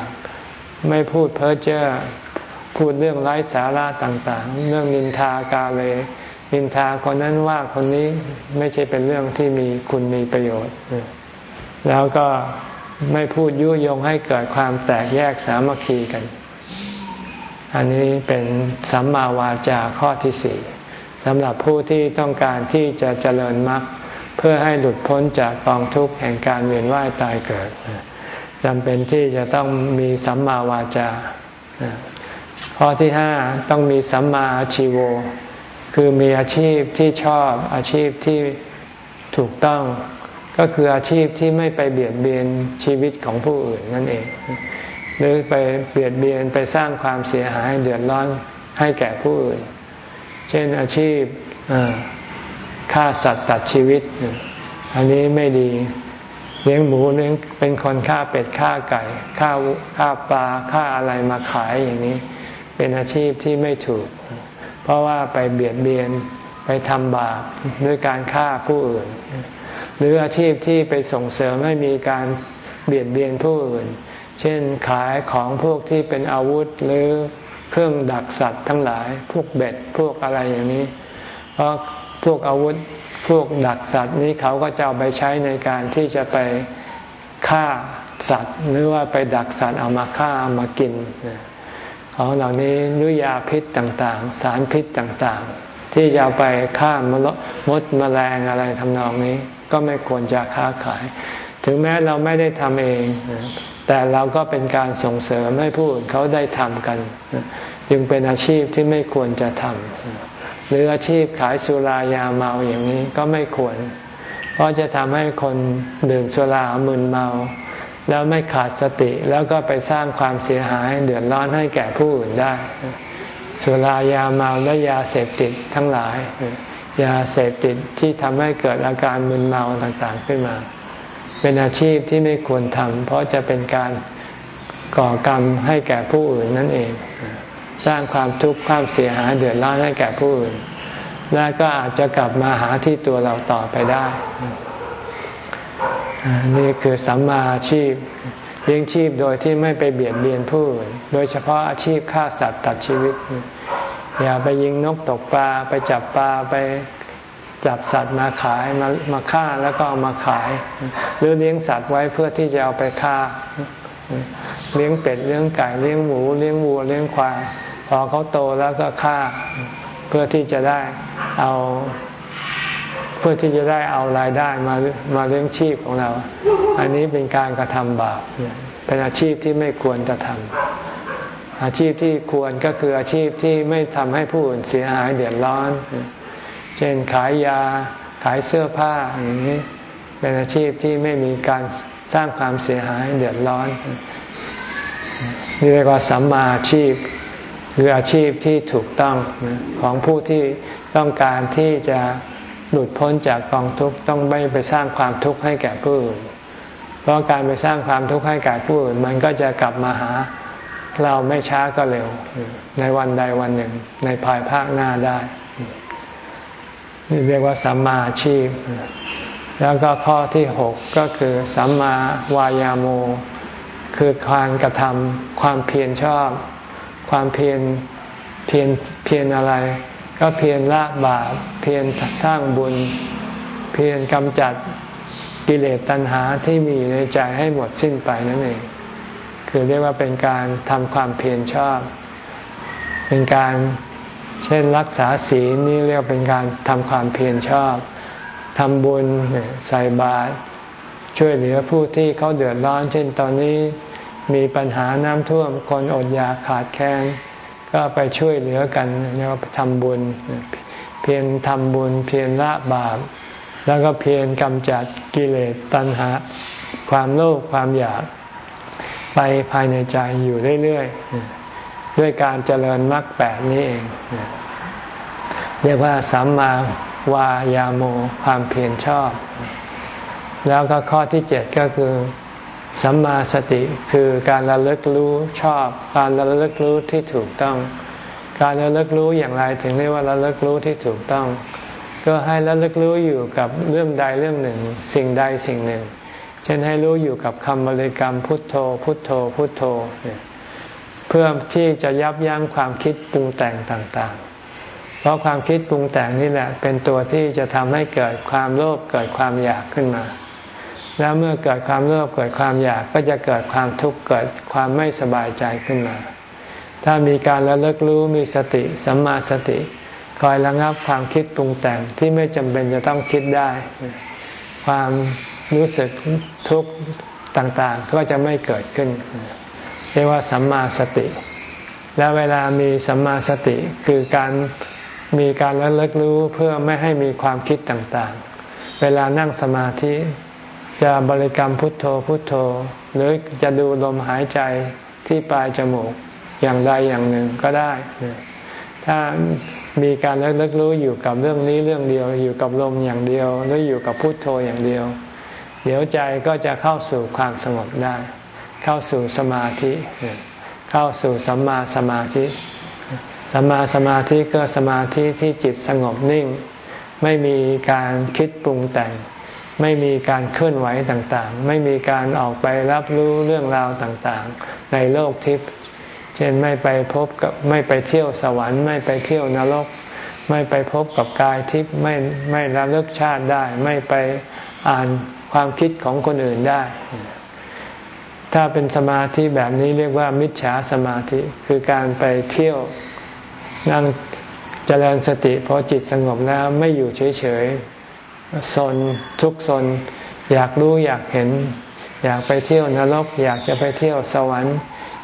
ไม่พูดเพ้อเจ้อพูดเรื่องไร้สาระต่าง ๆ เรื่องนินทากาเลนินทาคนนั้นว่าคนนี้ไม่ใช่เป็นเรื่องที่มีคุณมีประโยชน์ แล้วก็ไม่พูดยุยงให้เกิดความแตกแยกสามัคคีกัน อันนี้เป็นสัมมาวาจาข้อที่สี่สำหรับผู้ที่ต้องการที่จะเจริญมรรคเพื่อให้หลุดพ้นจากกองทุกข์แห่งการเวียนว่ายตายเกิดจำเป็นที่จะต้องมีสัมมาวาจา ข้อที่ห้าต้องมีสัมมาชีโว คือมีอาชีพที่ชอบอาชีพที่ถูกต้อง ก็คืออาชีพที่ไม่ไปเบียดเบียนชีวิตของผู้อื่นนั่นเอง หรือไปเบียดเบียนไปสร้างความเสียหายเดือดร้อนให้แก่ผู้อื่น เช่นอาชีพฆ่าสัตว์ตัดชีวิต อันนี้ไม่ดีเลี้ยงหมูเลี้ยงเป็นคนฆ่าเป็ดฆ่าไก่ฆ่าฆ่าปลาฆ่าอะไรมาขายอย่างนี้ เป็นอาชีพที่ไม่ถูก เพราะว่าไปเบียดเบียนไปทำบาปด้วยการฆ่าผู้อื่น หรืออาชีพที่ไปส่งเสริมให้มีการเบียดเบียนผู้อื่น เช่นขายของพวกที่เป็นอาวุธหรือเครื่องดักสัตว์ทั้งหลาย พวกเบ็ดพวกอะไรอย่างนี้ เพราะพวกอาวุธพวกดักสัตว์นี้เขาก็จะเอาไปใช้ในการที่จะไปฆ่าสัตว์ หรือว่าไปดักสัตว์เอามาฆ่าเอามากินของเหล่านี้หรือยาพิษต่างๆ สารพิษต่างๆ ที่จะไปฆ่ามดมดแมลงอะไรทำนองนี้ ก็ไม่ควรจะค้าขาย ถึงแม้เราไม่ได้ทำเอง แต่เราก็เป็นการส่งเสริมให้ผู้อื่นเขาได้ทำกัน จึงเป็นอาชีพที่ไม่ควรจะทำหรืออาชีพขายสุรายาเมาอย่างนี้ก็ไม่ควร เพราะจะทำให้คนดื่มสุรามึนเมา แล้วไม่ขาดสติแล้วก็ไปสร้างความเสียหายเดือดร้อนให้แก่ผู้อื่นได้ สุรายาเมาและยาเสพติดทั้งหลาย ยาเสพติดที่ทำให้เกิดอาการมึนเมาต่างๆขึ้นมา เป็นอาชีพที่ไม่ควรทำเพราะจะเป็นการก่อกรรมให้แก่ผู้อื่นนั่นเอง สร้างความทุกข์ความเสียหายเดือดร้อนให้แก่ผู้อื่น และก็อาจจะกลับมาหาที่ตัวเราต่อไปได้ นี่คือสัมมาอาชีพเลี้ยงชีพโดยที่ไม่ไปเบียดเบียนผู้อื่น โดยเฉพาะอาชีพฆ่าสัตว์ตัดชีวิต อย่าไปยิงนกตกปลาไปจับปลาไป จับสัตว์มาขายมามาฆ่าแล้วก็เอามาขาย หรือเลี้ยงสัตว์ไว้เพื่อที่จะเอาไปฆ่า เลี้ยงเป็ดเลี้ยงไก่เลี้ยงหมูเลี้ยงวัวเลี้ยงควายพอเขาโตแล้วก็ฆ่าเพื่อที่จะได้เอา เพื่อที่จะได้เอารายได้มามาเลี้ยงชีพของเรา อันนี้เป็นการกระทำบาปเป็นอาชีพที่ไม่ควรจะทำอาชีพที่ควรก็คืออาชีพที่ไม่ทำให้ผู้อื่นเสียหายเดือดร้อน เช่นขายยาขายเสื้อผ้าอย่างนี้เป็นอาชีพที่ไม่มีการสร้างความเสียหายเดือดร้อนเรียกว่าสัมมาอาชีพคืออาชีพที่ถูกต้องของผู้ที่ต้องการที่จะหลุดพ้นจากกองทุกข์ต้องไม่ไปสร้างความทุกข์ให้แก่ผู้อื่นเพราะการไปสร้างความทุกข์ให้แก่ผู้อื่นมันก็จะกลับมาหาเราไม่ช้าก็เร็ว ในวันใดวันหนึ่งในภายภาคหน้าได้ นี่เรียกว่าสัมมาชีพ แล้วก็ข้อที่หกก็คือสัมมาวายาโม คือการกระทำความเพียรชอบ ความเพียรเพียรเพียรอะไร ก็เพียรละบาปเพียรสร้างบุญ เพียรกำจัดกิเลสตัณหาที่มีในใจให้หมดสิ้นไปนั่นเอง คือเรียกว่าเป็นการทำความเพียรชอบ เป็นการ เช่นรักษาศีลนี่เรียกเป็นการทำความเพียรชอบทำบุญใส่บาตรช่วยเหลือผู้ที่เขาเดือดร้อน เช่นตอนนี้มีปัญหาน้ำท่วมคนอดอยากขาดแคลนก็ไปช่วยเหลือกันเรียกว่าทำบุญ เพียรทำบุญ เพียรละบาปแล้วก็เพียรกำจัดกิเลสตัณหา ความโลภความอยากไปภายในใจอยู่เรื่อยๆ ด้วยการเจริญมรรคแปดนี้เอง เรียกว่าสัมมาวายาโมความเพียรชอบ แล้วก็ข้อที่เจ็ดก็คือสัมมาสติคือการระลึกรู้ชอบ การระลึกรู้ที่ถูกต้อง การระลึกรู้อย่างไรถึงเรียกว่าระลึกรู้ที่ถูกต้อง ก็ให้ระลึกรู้อยู่กับเรื่องใดเรื่องหนึ่ง สิ่งใดสิ่งหนึ่ง เช่นให้รู้อยู่กับคำบริกรรมพุทโธ พุทโธพุทโธเพื่อที่จะยับยั้งความคิดปรุงแต่งต่างๆ เพราะความคิดปรุงแต่งนี่แหละ เป็นตัวที่จะทำให้เกิดความโลภเกิดความอยากขึ้นมา แล้วเมื่อเกิดความโลภเกิดความอยากก็จะเกิดความทุกข์เกิดความไม่สบายใจขึ้นมา ถ้ามีการระลึกรู้มีสติสัมมาสติ คอยระงับความคิดปรุงแต่งที่ไม่จำเป็นจะต้องคิดได้ ความรู้สึกทุกข์ต่างๆ ก็จะไม่เกิดขึ้น เรียกว่าสัมมาสติ แล้วเวลามีสัมมาสติคือการมีการระลึกรู้เพื่อไม่ให้มีความคิดต่างๆ เวลานั่งสมาธิจะบริกรรมพุทโธพุทโธ หรือจะดูลมหายใจที่ปลายจมูกอย่างใดอย่างหนึ่งก็ได้ ถ้ามีการเลิกรู้อยู่กับเรื่องนี้เรื่องเดียว อยู่กับลมอย่างเดียว หรืออยู่กับพุทโธอย่างเดียว เดี๋ยวใจก็จะเข้าสู่ความสงบได้ เข้าสู่สมาธิ เข้าสู่สัมมาสมาธิ สัมมาสมาธิก็สมาธิที่จิตสงบนิ่ง ไม่มีการคิดปรุงแต่ง ไม่มีการเคลื่อนไหวต่างๆ ไม่มีการออกไปรับรู้เรื่องราวต่างๆ ในโลกทิพย์เช่นไม่ไปพบกับไม่ไปเที่ยวสวรรค์ไม่ไปเที่ยวนรกไม่ไปพบกับกายทิพย์ไม่ไม่ระลึกชาติได้ ไม่ไปอ่านความคิดของคนอื่นได้ ถ้าเป็นสมาธิแบบนี้เรียกว่ามิจฉาสมาธิคือการไปเที่ยวนั่งเจริญสติพอจิตสงบแล้วไม่อยู่เฉยๆสนทุกสนอยากรู้อยากเห็น อยากไปเที่ยวนรก อยากจะไปเที่ยวสวรรค์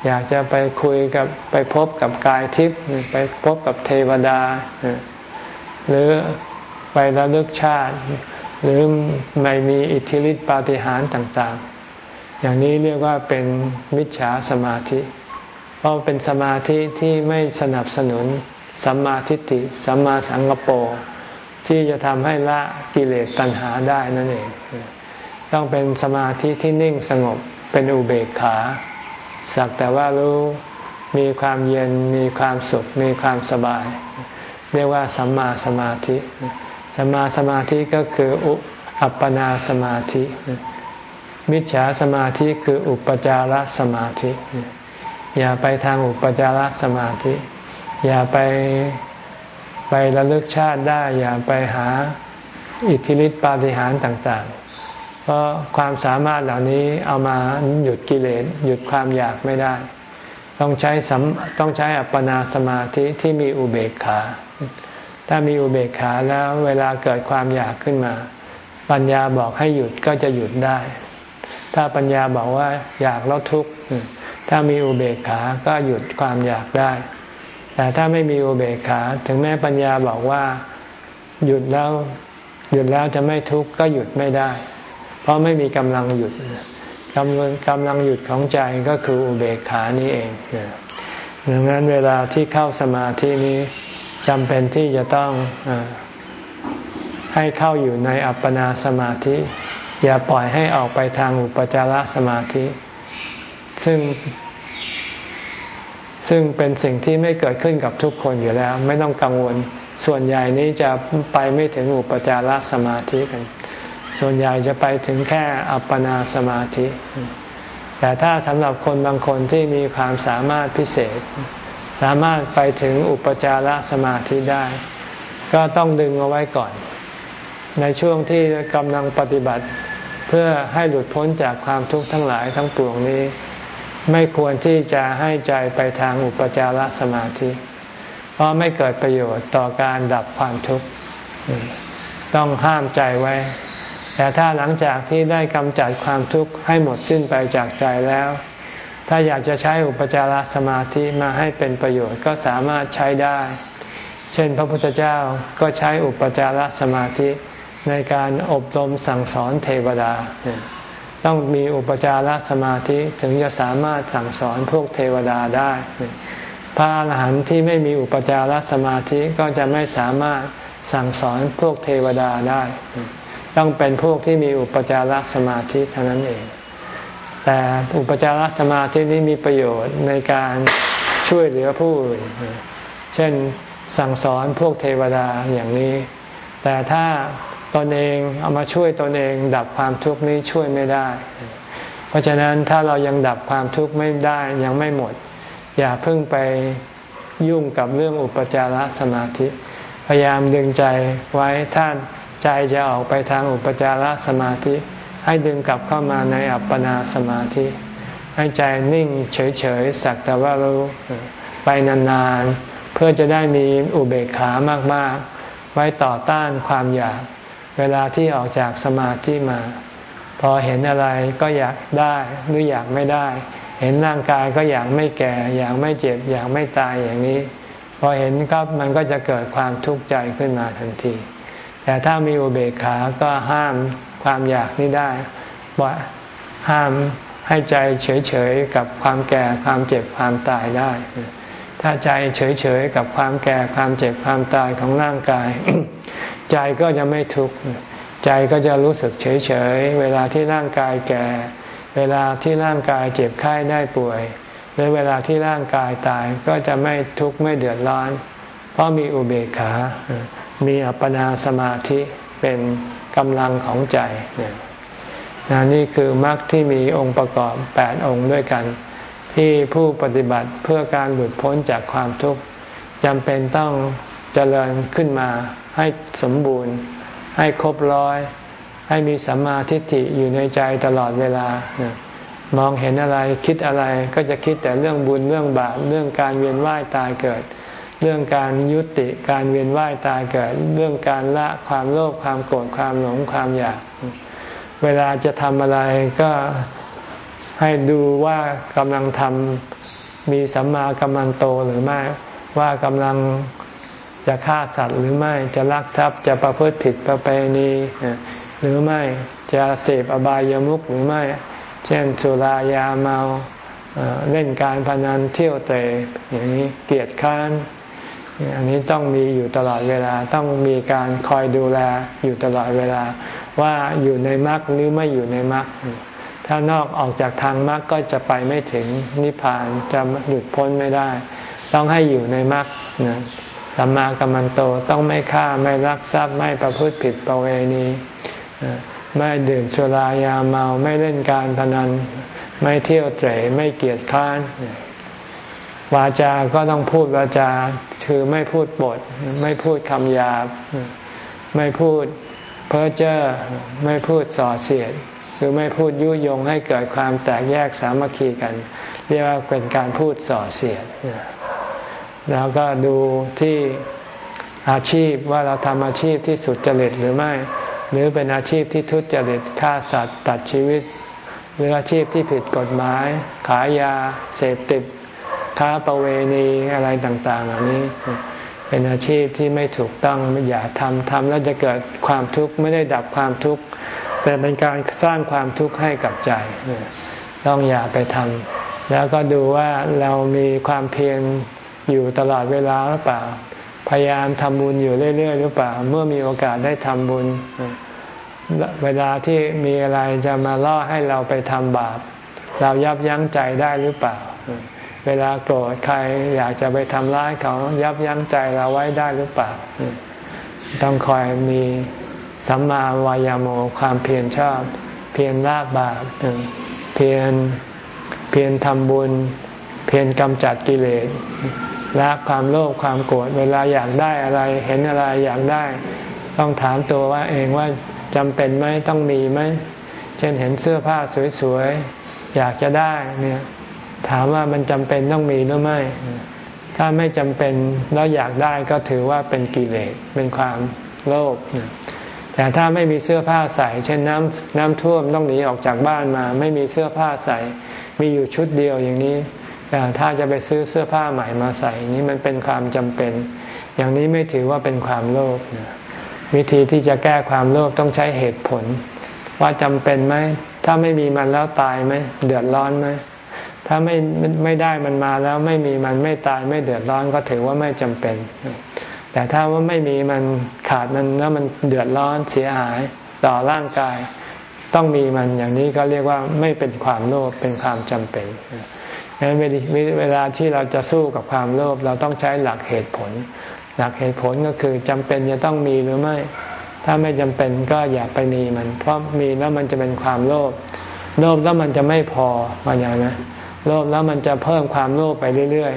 อยากจะไปคุยกับไปพบกับกายทิพย์ไปพบกับเทวดา หรือไประลึกชาติ หรือไม่มีอิทธิฤทธิปาฏิหาริย์ต่าง ๆ อย่างนี้เรียกว่าเป็นมิจฉาสมาธิ เพราะเป็นสมาธิที่ไม่สนับสนุนสัมมาทิฏฐิสัมมาสังกปรที่จะทำให้ละกิเลสตัณหาได้นั่นเอง ต้องเป็นสมาธิที่นิ่งสงบเป็นอุเบกขา สักแต่ว่ารู้มีความเย็นมีความสุข มีความสบาย เรียกว่าสัมมาสมาธิสัมมาสมาธิก็คืออุอัปปนาสมาธิ มิจฉาสมาธิคืออุปจารสมาธิ อย่าไปทางอุปจารสมาธิ อย่าไปไประลึกชาติได้ อย่าไปหาอิทธิฤทธิปาฏิหาริย์ต่าง ๆ เพราะความสามารถเหล่านี้เอามาหยุดกิเลสหยุดความอยากไม่ได้ ต้องใช้สมต้องใช้อัปปนาสมาธิที่มีอุเบกขา ถ้ามีอุเบกขาแล้วเวลาเกิดความอยากขึ้นมา ปัญญาบอกให้หยุดก็จะหยุดได้ ถ้าปัญญาบอกว่าอยากแล้วทุกข์ถ้ามีอุเบกขาก็หยุดความอยากได้ แต่ถ้าไม่มีอุเบกขาถึงแม้ปัญญาบอกว่าหยุดแล้วหยุดแล้วจะไม่ทุกข์ก็หยุดไม่ได้ เพราะไม่มีกำลังหยุดกำลังกำลังหยุดของใจก็คืออุเบกขานี้เองดังนั้นเวลาที่เข้าสมาธินี้จำเป็นที่จะต้องอให้เข้าอยู่ในอัปปนาสมาธิ อย่าปล่อยให้ออกไปทางอุปจารสมาธิ ซึ่ง ซึ่งเป็นสิ่งที่ไม่เกิดขึ้นกับทุกคนอยู่แล้ว ไม่ต้องกังวล ส่วนใหญ่นี้จะไปไม่ถึงอุปจารสมาธิกัน ส่วนใหญ่จะไปถึงแค่อัปปนาสมาธิ แต่ถ้าสำหรับคนบางคนที่มีความสามารถพิเศษ สามารถไปถึงอุปจารสมาธิได้ ก็ต้องดึงเอาไว้ก่อน ในช่วงที่กำลังปฏิบัติ เพื่อให้หลุดพ้นจากความทุกข์ทั้งหลายทั้งปวงนี้ ไม่ควรที่จะให้ใจไปทางอุปจารสมาธิ เพราะไม่เกิดประโยชน์ต่อการดับความทุกข์ต้องห้ามใจไว้ แต่ถ้าหลังจากที่ได้กำจัดความทุกข์ให้หมดสิ้นไปจากใจแล้ว ถ้าอยากจะใช้อุปจารสมาธิมาให้เป็นประโยชน์ก็สามารถใช้ได้ เช่น พระพุทธเจ้าก็ใช้อุปจารสมาธิ ในการอบรมสั่งสอนเทวดา ต้องมีอุปจารสมาธิถึงจะสามารถสั่งสอนพวกเทวดาได้ พระอรหันต์ที่ไม่มีอุปจารสมาธิก็จะไม่สามารถสั่งสอนพวกเทวดาได้ ต้องเป็นพวกที่มีอุปจารสมาธิเท่านั้นเอง แต่อุปจารสมาธินี้มีประโยชน์ในการช่วยเหลือผู้อื่น เช่นสั่งสอนพวกเทวดาอย่างนี้ แต่ถ้า ตนเองเอามาช่วยตนเอง ดับความทุกข์นี้ช่วยไม่ได้ เพราะฉะนั้นถ้าเรายังดับความทุกข์ไม่ได้ยังไม่หมด อย่าเพิ่งไปยุ่งกับเรื่องอุปจารสมาธิ พยายามดึงใจไว้ถ้านใจจะออกไปทางอุปจารสมาธิ ให้ดึงกลับเข้ามาในอัปปนาสมาธิ ให้ใจนิ่งเฉยๆสักแต่ว่ารู้ไปนานๆเพื่อจะได้มีอุเบกขามากๆ ไว้ต่อต้านความอยาก เวลาที่ออกจากสมาธิมา พอเห็นอะไรก็อยากได้หรืออยากไม่ได้ เห็นร่างกายก็อยากไม่แก่ อยากไม่เจ็บ อยากไม่ตายอย่างนี้ พอเห็นก็มันก็จะเกิดความทุกข์ใจขึ้นมาทันที แต่ถ้ามีอุเบกขาก็ห้ามความอยากนี้ได้ว่าห้ามให้ใจเฉยๆกับความแก่ความเจ็บความตายได้ ถ้าใจเฉยๆกับความแก่ความเจ็บความตายของร่างกาย ใจก็จะไม่ทุกข์ใจก็จะรู้สึกเฉยๆเวลาที่ร่างกายแก่ เวลาที่ร่างกายเจ็บไข้ได้ป่วยหรือเวลาที่ร่างกายตายก็จะไม่ทุกข์ไม่เดือดร้อน เพราะมีอุเบกขา มีอัปปนาสมาธิเป็นกำลังของใจนนี่คือมรรคที่มีองค์ประกอบแปดองค์ด้วยกัน ที่ผู้ปฏิบัติเพื่อการหลุดพ้นจากความทุกข์จำเป็นต้อง เจริญขึ้นมาให้สมบูรณ์ ให้ครบร้อย ให้มีสัมมาทิฏฐิอยู่ในใจตลอดเวลามองเห็นอะไรคิดอะไรก็จะคิดแต่เรื่องบุญเรื่องบาปเรื่องการเวียนว่ายตายเกิด เรื่องการยุติการเวียนว่ายตายเกิด เรื่องการละความโลภความโกรธความหลงความอยาก เวลาจะทำอะไรก็ให้ดูว่ากำลังทำมีสัมมากำลังโตหรือไม่ว่ากำลัง จะฆ่าสัตว์หรือไม่จะลักทรัพย์จะประพฤติผิดประเพณีหรือไม่จะเสพอบายามุขหรือไม่ เช่นสุรายาเมาเล่นการพนันเที่ยวเตะอย่างนี้เกียรติค้านอันนี้ต้องมีอยู่ตลอดเวลาต้องมีการคอยดูแลอยู่ตลอดเวลา ว่าอยู่ในมรรคหรือไม่อยู่ในมรรคถ้านอกออกจากทางมรรคก็จะไปไม่ถึงนิพพานจะหลุดพ้นไม่ได้ ต้องให้อยู่ในมรรค สัมมากัมมันโตต้องไม่ฆ่าไม่รักทรัพย์ไม่ประพฤติผิดประเวณีไม่ดื่มสุรายาเมาไม่เล่นการพนัน ไม่เที่ยวเตะไม่เกียจคร้านวาจา ก็ต้องพูดวาจาคือไม่พูดบทไม่พูดคำหยาบ ไม่พูดเพ้อเจ้อไม่พูดส่อเสียด คือไม่พูดยุยงให้เกิดความแตกแยกสามัคคีกัน เรียกว่าเป็นการพูดส่อเสียด แล้วก็ดูที่อาชีพว่าเราทำอาชีพที่สุดจริตหรือไม่ หรือเป็นอาชีพที่ทุจริตฆ่าสัตว์ตัดชีวิต หรืออาชีพที่ผิดกฎหมาย ขายยา เสพติด ค้าประเวณีอะไรต่าง ๆ เหล่านี้ เป็นอาชีพที่ไม่ถูกต้องอย่าทำทำแล้วจะเกิดความทุกข์ไม่ได้ดับความทุกข์แต่เป็นการสร้างความทุกข์ให้กับใจ ต้องอย่าไปทำแล้วก็ดูว่าเรามีความเพียร อยู่ตลอดเวลาหรือเปล่า พยายามทำบุญอยู่เรื่อย ๆ หรือเปล่า เมื่อมีโอกาสได้ทำบุญ เวลาที่มีอะไรจะมาล่อให้เราไปทำบาป เรายับยั้งใจได้หรือเปล่า เวลาโกรธใครอยากจะไปทำร้ายเขายับยั้งใจเราไว้ได้หรือเปล่า ต้องคอยมีสัมมาวายาโมความเพียรชอบ เพียรละบาปเพียรเพียรทำบุญ เพียรกำจัดกิเลส ละความโลภความโกรธเวลาอยากได้อะไร เห็นอะไรอยากได้ ต้องถามตัวว่าเองว่าจำเป็นไหมต้องมีไหมเช่นเห็นเสื้อผ้าสวยๆอยากจะได้เนี่ยถามว่ามันจำเป็นต้องมีหรือไม่ ถ้าไม่จำเป็นแล้วอยากได้ก็ถือว่าเป็นกิเลสเป็นความโลภแต่ถ้าไม่มีเสื้อผ้าใส่ เช่นน้ำน้ำท่วมต้องหนีออกจากบ้านมา ไม่มีเสื้อผ้าใส่ มีอยู่ชุดเดียวอย่างนี้ ถ้าจะไปซื้อเสื้อผ้าใหม่มาใส่นี้มันเป็นความจำเป็น อย่างนี้ไม่ถือว่าเป็นความโลภวิธีที่จะแก้ความโลภต้องใช้เหตุผล ว่าจำเป็นไหมถ้าไม่มีมันแล้วตายไหมเดือดร้อนไหมถ้าไม่ไม่ได้มันมาแล้วไม่มีมันไม่ตายไม่เดือดร้อนก็ถือว่าไม่จำเป็น แต่ถ้าว่าไม่มีมันขาดมันแล้วมันเดือดร้อนเสียหายต่อร่างกาย ต้องมีมันอย่างนี้ก็เรียกว่าไม่เป็นความโลภเป็นความจำเป็น ดังนั้นเวลาที่เราจะสู้กับความโลภเราต้องใช้หลักเหตุผล หลักเหตุผลก็คือจำเป็นจะต้องมีหรือไม่ ถ้าไม่จำเป็นก็อย่าไปมีมัน เพราะมีแล้วมันจะเป็นความโลภโลภแล้วมันจะไม่พอมาอย่างนะโลภแล้วมันจะเพิ่มความโลภไปเรื่อย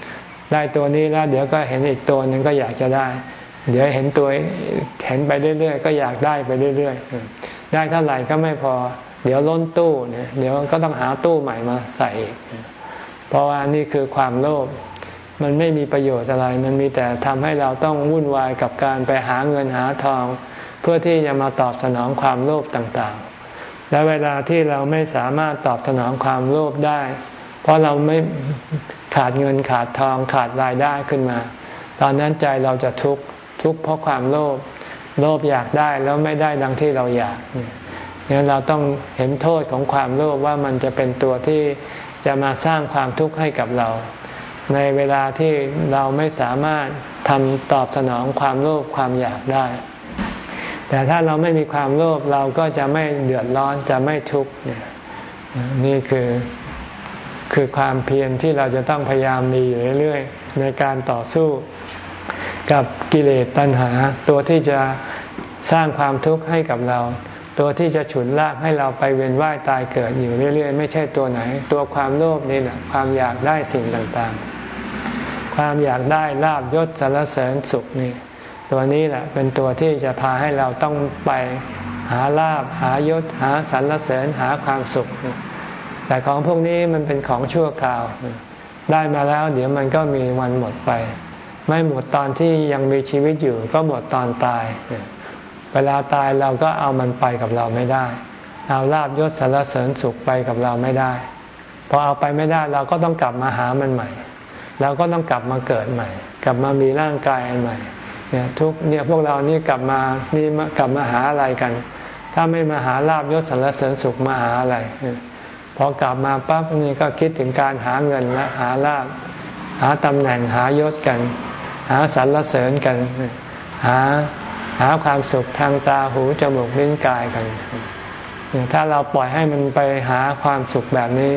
ๆ ได้ตัวนี้แล้ว เดี๋ยวก็เห็นอีกตัวหนึ่งก็อยากจะได้ เดี๋ยวเห็นตัวเห็นไปเรื่อยๆ ก็อยากได้ไปเรื่อยๆ ได้เท่าไหร่ก็ไม่พอ เดี๋ยวล้นตู้เนี่ยเดี๋ยวก็ต้องหาตู้ใหม่มาใส่ เพราะว่านี่คือความโลภมันไม่มีประโยชน์อะไร มันมีแต่ทำให้เราต้องวุ่นวายกับการไปหาเงินหาทอง เพื่อที่จะมาตอบสนองความโลภต่างๆ และเวลาที่เราไม่สามารถตอบสนองความโลภได้ เพราะเราไม่ขาดเงินขาดทองขาดรายได้ขึ้นมา ตอนนั้นใจเราจะทุกข์ทุกข์เพราะความโลภโลภอยากได้แล้วไม่ได้ดังที่เราอยากเนี่ยเราต้องเห็นโทษของความโลภว่ามันจะเป็นตัวที่ จะมาสร้างความทุกข์ให้กับเรา ในเวลาที่เราไม่สามารถทำตอบสนองความโลภความอยากได้ แต่ถ้าเราไม่มีความโลภเราก็จะไม่เดือดร้อนจะไม่ทุกข์นี่คือคือความเพียรที่เราจะต้องพยายามมีอยู่เรื่อยๆ ในการต่อสู้กับกิเลสตัณหา ตัวที่จะสร้างความทุกข์ให้กับเรา ตัวที่จะฉุนลากให้เราไปเวียนว่ายตายเกิดอยู่เรื่อย ๆ ไม่ใช่ตัวไหน ตัวความโลภนี่แหละความอยากได้สิ่งต่างๆ ความอยากได้ลาบยศสารเสริญสุขนี่ ตัวนี้แหละเป็นตัวที่จะพาให้เราต้องไปหาลาบหายศหาสรรเสริญหาความสุขแแต่ของพวกนี้มันเป็นของชั่วคราว ได้มาแล้ว เดี๋ยวมันก็มีวันหมดไป ไม่หมดตอนที่ยังมีชีวิตอยู่ ก็หมดตอนตาย เวลาตายเราก็เอามันไปกับเราไม่ได้ เอาลาบยศสารเสริญสุขไปกับเราไม่ได้ พอเอาไปไม่ได้เราก็ต้องกลับมาหามันใหม่ เราก็ต้องกลับมาเกิดใหม่ กลับมามีร่างกายอันใหม่เนี่ยทุกเนี่ยพวกเรานี่กลับมานี่กลับมาหาอะไรกัน ถ้าไม่มาหาลาบยศสารเสริญสุขมาหาอะไรพอกลับมาปั๊บนี่ก็คิดถึงการหาเงินและหาลาบหาตำแหน่งหายศกัน หาสรรเสริญกัน หา หาความสุขทางตาหูจมูกลิ้นกายกัน ถ้าเราปล่อยให้มันไปหาความสุขแบบนี้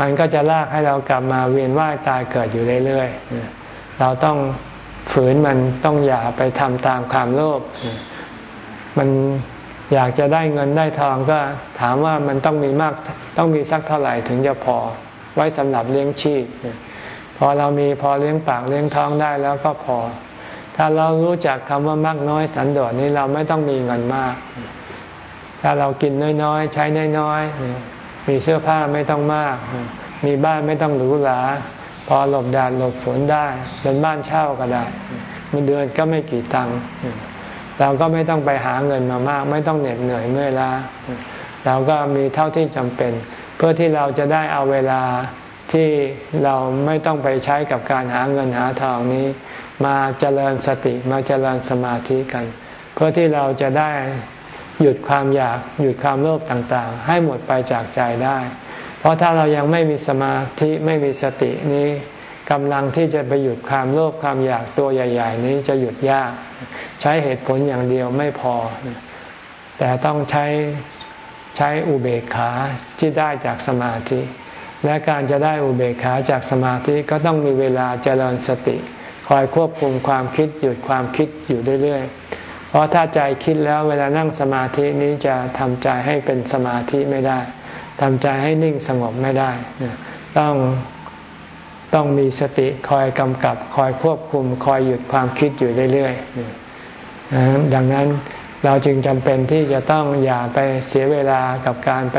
มันก็จะลากให้เรากลับมาเวียนว่ายตายเกิดอยู่เรื่อยๆ เราต้องฝืนมันต้องอย่าไปทำตามความโลภ มันอยากจะได้เงินได้ทองก็ถามว่ามันต้องมีมากต้องมีสักเท่าไหร่ถึงจะพอ ไว้สำหรับเลี้ยงชีพพอเรามีพอเลี้ยงปากเลี้ยงท้องได้แล้วก็พอ ถ้าเรารู้จักคำว่ามากน้อยสันโดษนี้เราไม่ต้องมีเงินมาก ถ้าเรากินน้อยๆ ใช้น้อยๆ มีเสื้อผ้าไม่ต้องมาก มีบ้านไม่ต้องหรูหรา พอหลบแดดหลบฝนได้ เป็นบ้านเช่าก็ได้ มันเดือนก็ไม่กี่ตังค์เราก็ไม่ต้องไปหาเงินมามาก ไม่ต้องเหน็ดเหนื่อยเมื่อยล้าเราก็มีเท่าที่จำเป็น เพื่อที่เราจะได้เอาเวลาที่เราไม่ต้องไปใช้กับการหาเงินหาทองนี้ มาเจริญสติมาเจริญสมาธิกัน เพื่อที่เราจะได้หยุดความอยากหยุดความโลภต่างๆ ให้หมดไปจากใจได้ เพราะถ้าเรายังไม่มีสมาธิไม่มีสตินี้กำลังที่จะไปหยุดความโลภความอยากตัวใหญ่ ๆ นี้จะหยุดยาก ใช้เหตุผลอย่างเดียวไม่พอ แต่ต้องใช้ใช้อุเบกขาที่ได้จากสมาธิ และการจะได้อุเบกขาจากสมาธิก็ต้องมีเวลาเจริญสติ คอยควบคุมความคิดหยุดความคิดอยู่เรื่อยๆ เพราะถ้าใจคิดแล้วเวลานั่งสมาธินี้จะทำใจให้เป็นสมาธิไม่ได้ทำใจให้นิ่งสงบไม่ได้ ต้องต้องมีสติคอยกำกับ คอยควบคุม คอยหยุดความคิดอยู่เรื่อยๆดังนั้นเราจึงจำเป็นที่จะต้องอย่าไปเสียเวลากับการไป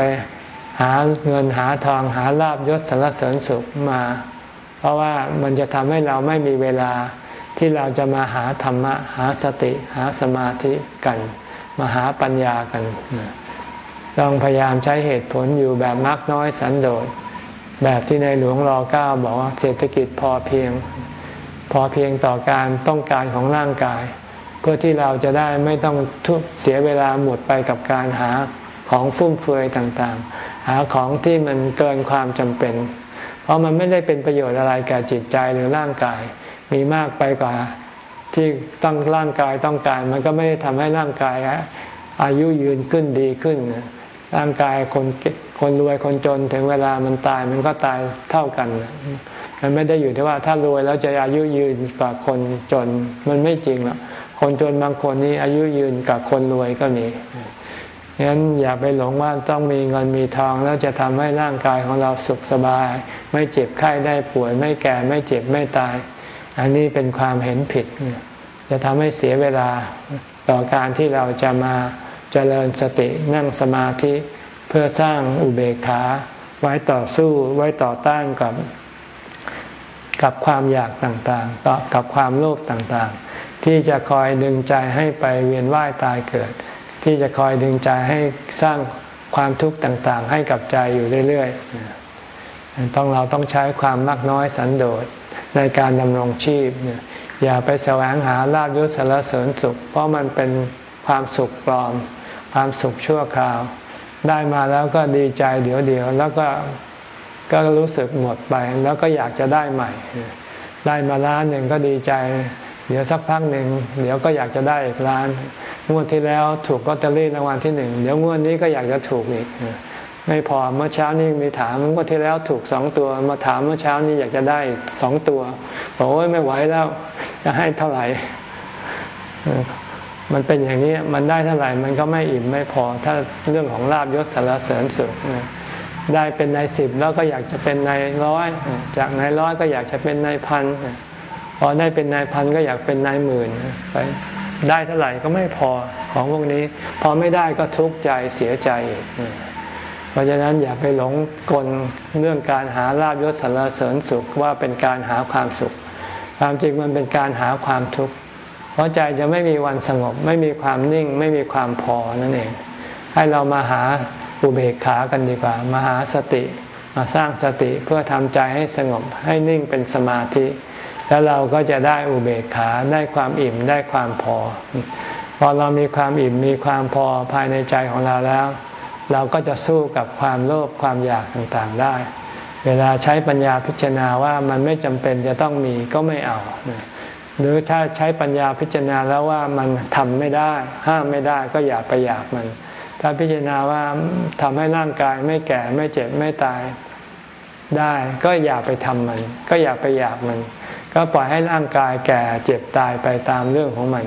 หาเงินหาทองหาลาบยศสารเสริญสุขมา ราะว่ามันจะทำให้เราไม่มีเวลาที่เราจะมาหาธรรมะ หาสติ หาสมาธิกัน มาหาปัญญากันต้องพยายามใช้เหตุผลอยู่แบบมักน้อยสันโดษ แบบที่ในหลวงรอเก้าบอกว่าเศรษฐกิจพอเพียง พอเพียงต่อการต้องการของร่างกาย เพื่อที่เราจะได้ไม่ต้องทุกเสียเวลาหมดไปกับการหาของฟุ่มเฟือยต่างๆ หาของที่มันเกินความจำเป็น เพราะมันไม่ได้เป็นประโยชน์อะไรแก่จิตใจหรือร่างกาย มีมากไปกว่าที่ต้องร่างกายต้องการ มันก็ไม่ได้ทำให้ร่างกายอายุยืนขึ้นดีขึ้น ร่างกายคนคนรวยคนจนถึงเวลามันตายมันก็ตายเท่ากัน มันไม่ได้อยู่ที่ว่าถ้ารวยแล้วจะอายุยืนกว่าคนจน มันไม่จริงหรอกคนจนบางคนนี้อายุยืนกับคนรวยก็มี งั้นอย่าไปหลงว่าต้องมีเงินมีทอง แล้วจะทำให้ร่างกายของเราสุขสบาย ไม่เจ็บไข้ได้ป่วย ไม่แก่ไม่เจ็บไม่ตาย อันนี้เป็นความเห็นผิด จะทำให้เสียเวลาต่อการที่เราจะมาเจริญสตินั่งสมาธิเพื่อสร้างอุเบกขาไว้ต่อสู้ไว้ต่อต้านกับ กับความอยากต่างๆต่อกับความโลภต่างๆ ที่จะคอยดึงใจให้ไปเวียนว่ายตายเกิด ที่จะคอยดึงใจให้สร้างความทุกข์ต่างๆ ให้กับใจอยู่เรื่อยๆ ต้องเราต้องใช้ความมากน้อยสันโดษในการดำรงชีพ อย่าไปแสวงหาลาบยศสารเสริญสุข เพราะมันเป็นความสุขปลอม ความสุขชั่วคราว ได้มาแล้วก็ดีใจเดี๋ยวเดียวแล้วก็ก็รู้สึกหมดไปแล้วก็อยากจะได้ใหม่ ได้มาล้านหนึ่งก็ดีใจ เดี๋ยวสักพักหนึ่งเดี๋ยวก็อยากจะได้อีกล้าน งวดที่แล้วถูกก็ตเตอรี่รางวัลที่หนึ่งเดี๋ยวงวดนี้ก็อยากจะถูกอีกไม่พอเมื่อเช้านี้มีถามงวดที่แล้วถูกสองตัว มาถามเมื่อเช้านี้อยากจะได้สองตัวบอกว่าไม่ไหวแล้วจะให้เท่าไหร่มันเป็นอย่างนี้มันได้เท่าไหร่มันก็ไม่อิ่มไม่พอ ถ้าเรื่องของลาบยศสารเสริญสุขได้เป็นนายสิบแล้วก็อยากจะเป็นนายร้อยจากนายร้อยก็อยากจะเป็นนายพันพอได้เป็นนายพันก็อยากเป็นนายหมื่นไป ได้เท่าไหร่ก็ไม่พอของพวกนี้ พอไม่ได้ก็ทุกข์ใจเสียใจเพราะฉะนั้นอย่าไปหลงกลเรื่องการหาลาบยศสรรเสริญสุขว่าเป็นการหาความสุข ความจริงมันเป็นการหาความทุกข์เพราะใจจะไม่มีวันสงบ ไม่มีความนิ่ง ไม่มีความพอนั่นเอง ให้เรามาหาอุเบกขากันดีกว่า มาหาสติ มาสร้างสติเพื่อทำใจให้สงบให้นิ่งเป็นสมาธิ แล้วเราก็จะได้อุเบกขาได้ความอิ่มได้ความพอ พอเรามีความอิ่มมีความพอภายในใจของเราแล้ว เราก็จะสู้กับความโลภความอยากต่างๆได้ เวลาใช้ปัญญาพิจารณาว่ามันไม่จำเป็นจะต้องมีก็ไม่เอา หรือถ้าใช้ปัญญาพิจารณาแล้วว่ามันทำไม่ได้ ห้ามไม่ได้ก็อย่าไปอยากมัน ถ้าพิจารณาว่าทำให้ร่างกายไม่แก่ไม่เจ็บไม่ตายได้ ก็อย่าไปทำมัน ก็อย่าไปอยากมัน ก็ปล่อยให้ร่างกายแก่เจ็บตายไปตามเรื่องของมัน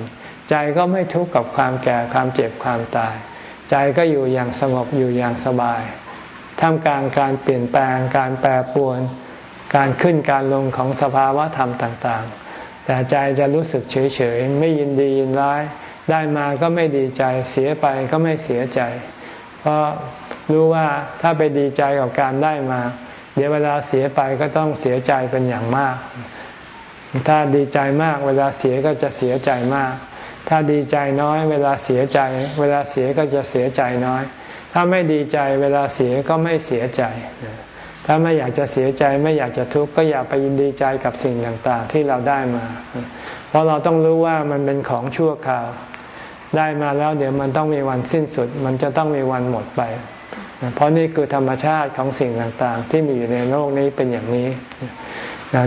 ใจก็ไม่ทุกข์กับความแก่ความเจ็บความตาย ใจก็อยู่อย่างสงบอยู่อย่างสบายท่ามกลางการเปลี่ยนแปลงการแปรปรวน การขึ้นการลงของสภาวะธรรมต่างๆ แต่ใจจะรู้สึกเฉยๆ ไม่ยินดียินร้าย ได้มาก็ไม่ดีใจเสียไปก็ไม่เสียใจ เพราะรู้ว่าถ้าไปดีใจกับการได้มา เดี๋ยวเวลาเสียไปก็ต้องเสียใจเป็นอย่างมาก ถ้าดีใจมากเวลาเสียก็จะเสียใจมาก ถ้าดีใจน้อย เวลาเสียใจ เวลาเสียก็จะเสียใจน้อย ถ้าไม่ดีใจเวลาเสียก็ไม่เสียใจ ถ้าไม่อยากจะเสียใจไม่อยากจะทุกข์ก็อย่าไปยินดีใจกับสิ่งต่างๆ ที่เราได้มา เพราะเราต้องรู้ว่ามันเป็นของชั่วคราว ได้มาแล้วเดี๋ยวมันต้องมีวันสิ้นสุด มันจะต้องมีวันหมดไป เพราะนี่คือธรรมชาติของสิ่งต่างๆ ที่มีอยู่ในโลกนี้เป็นอย่างนี้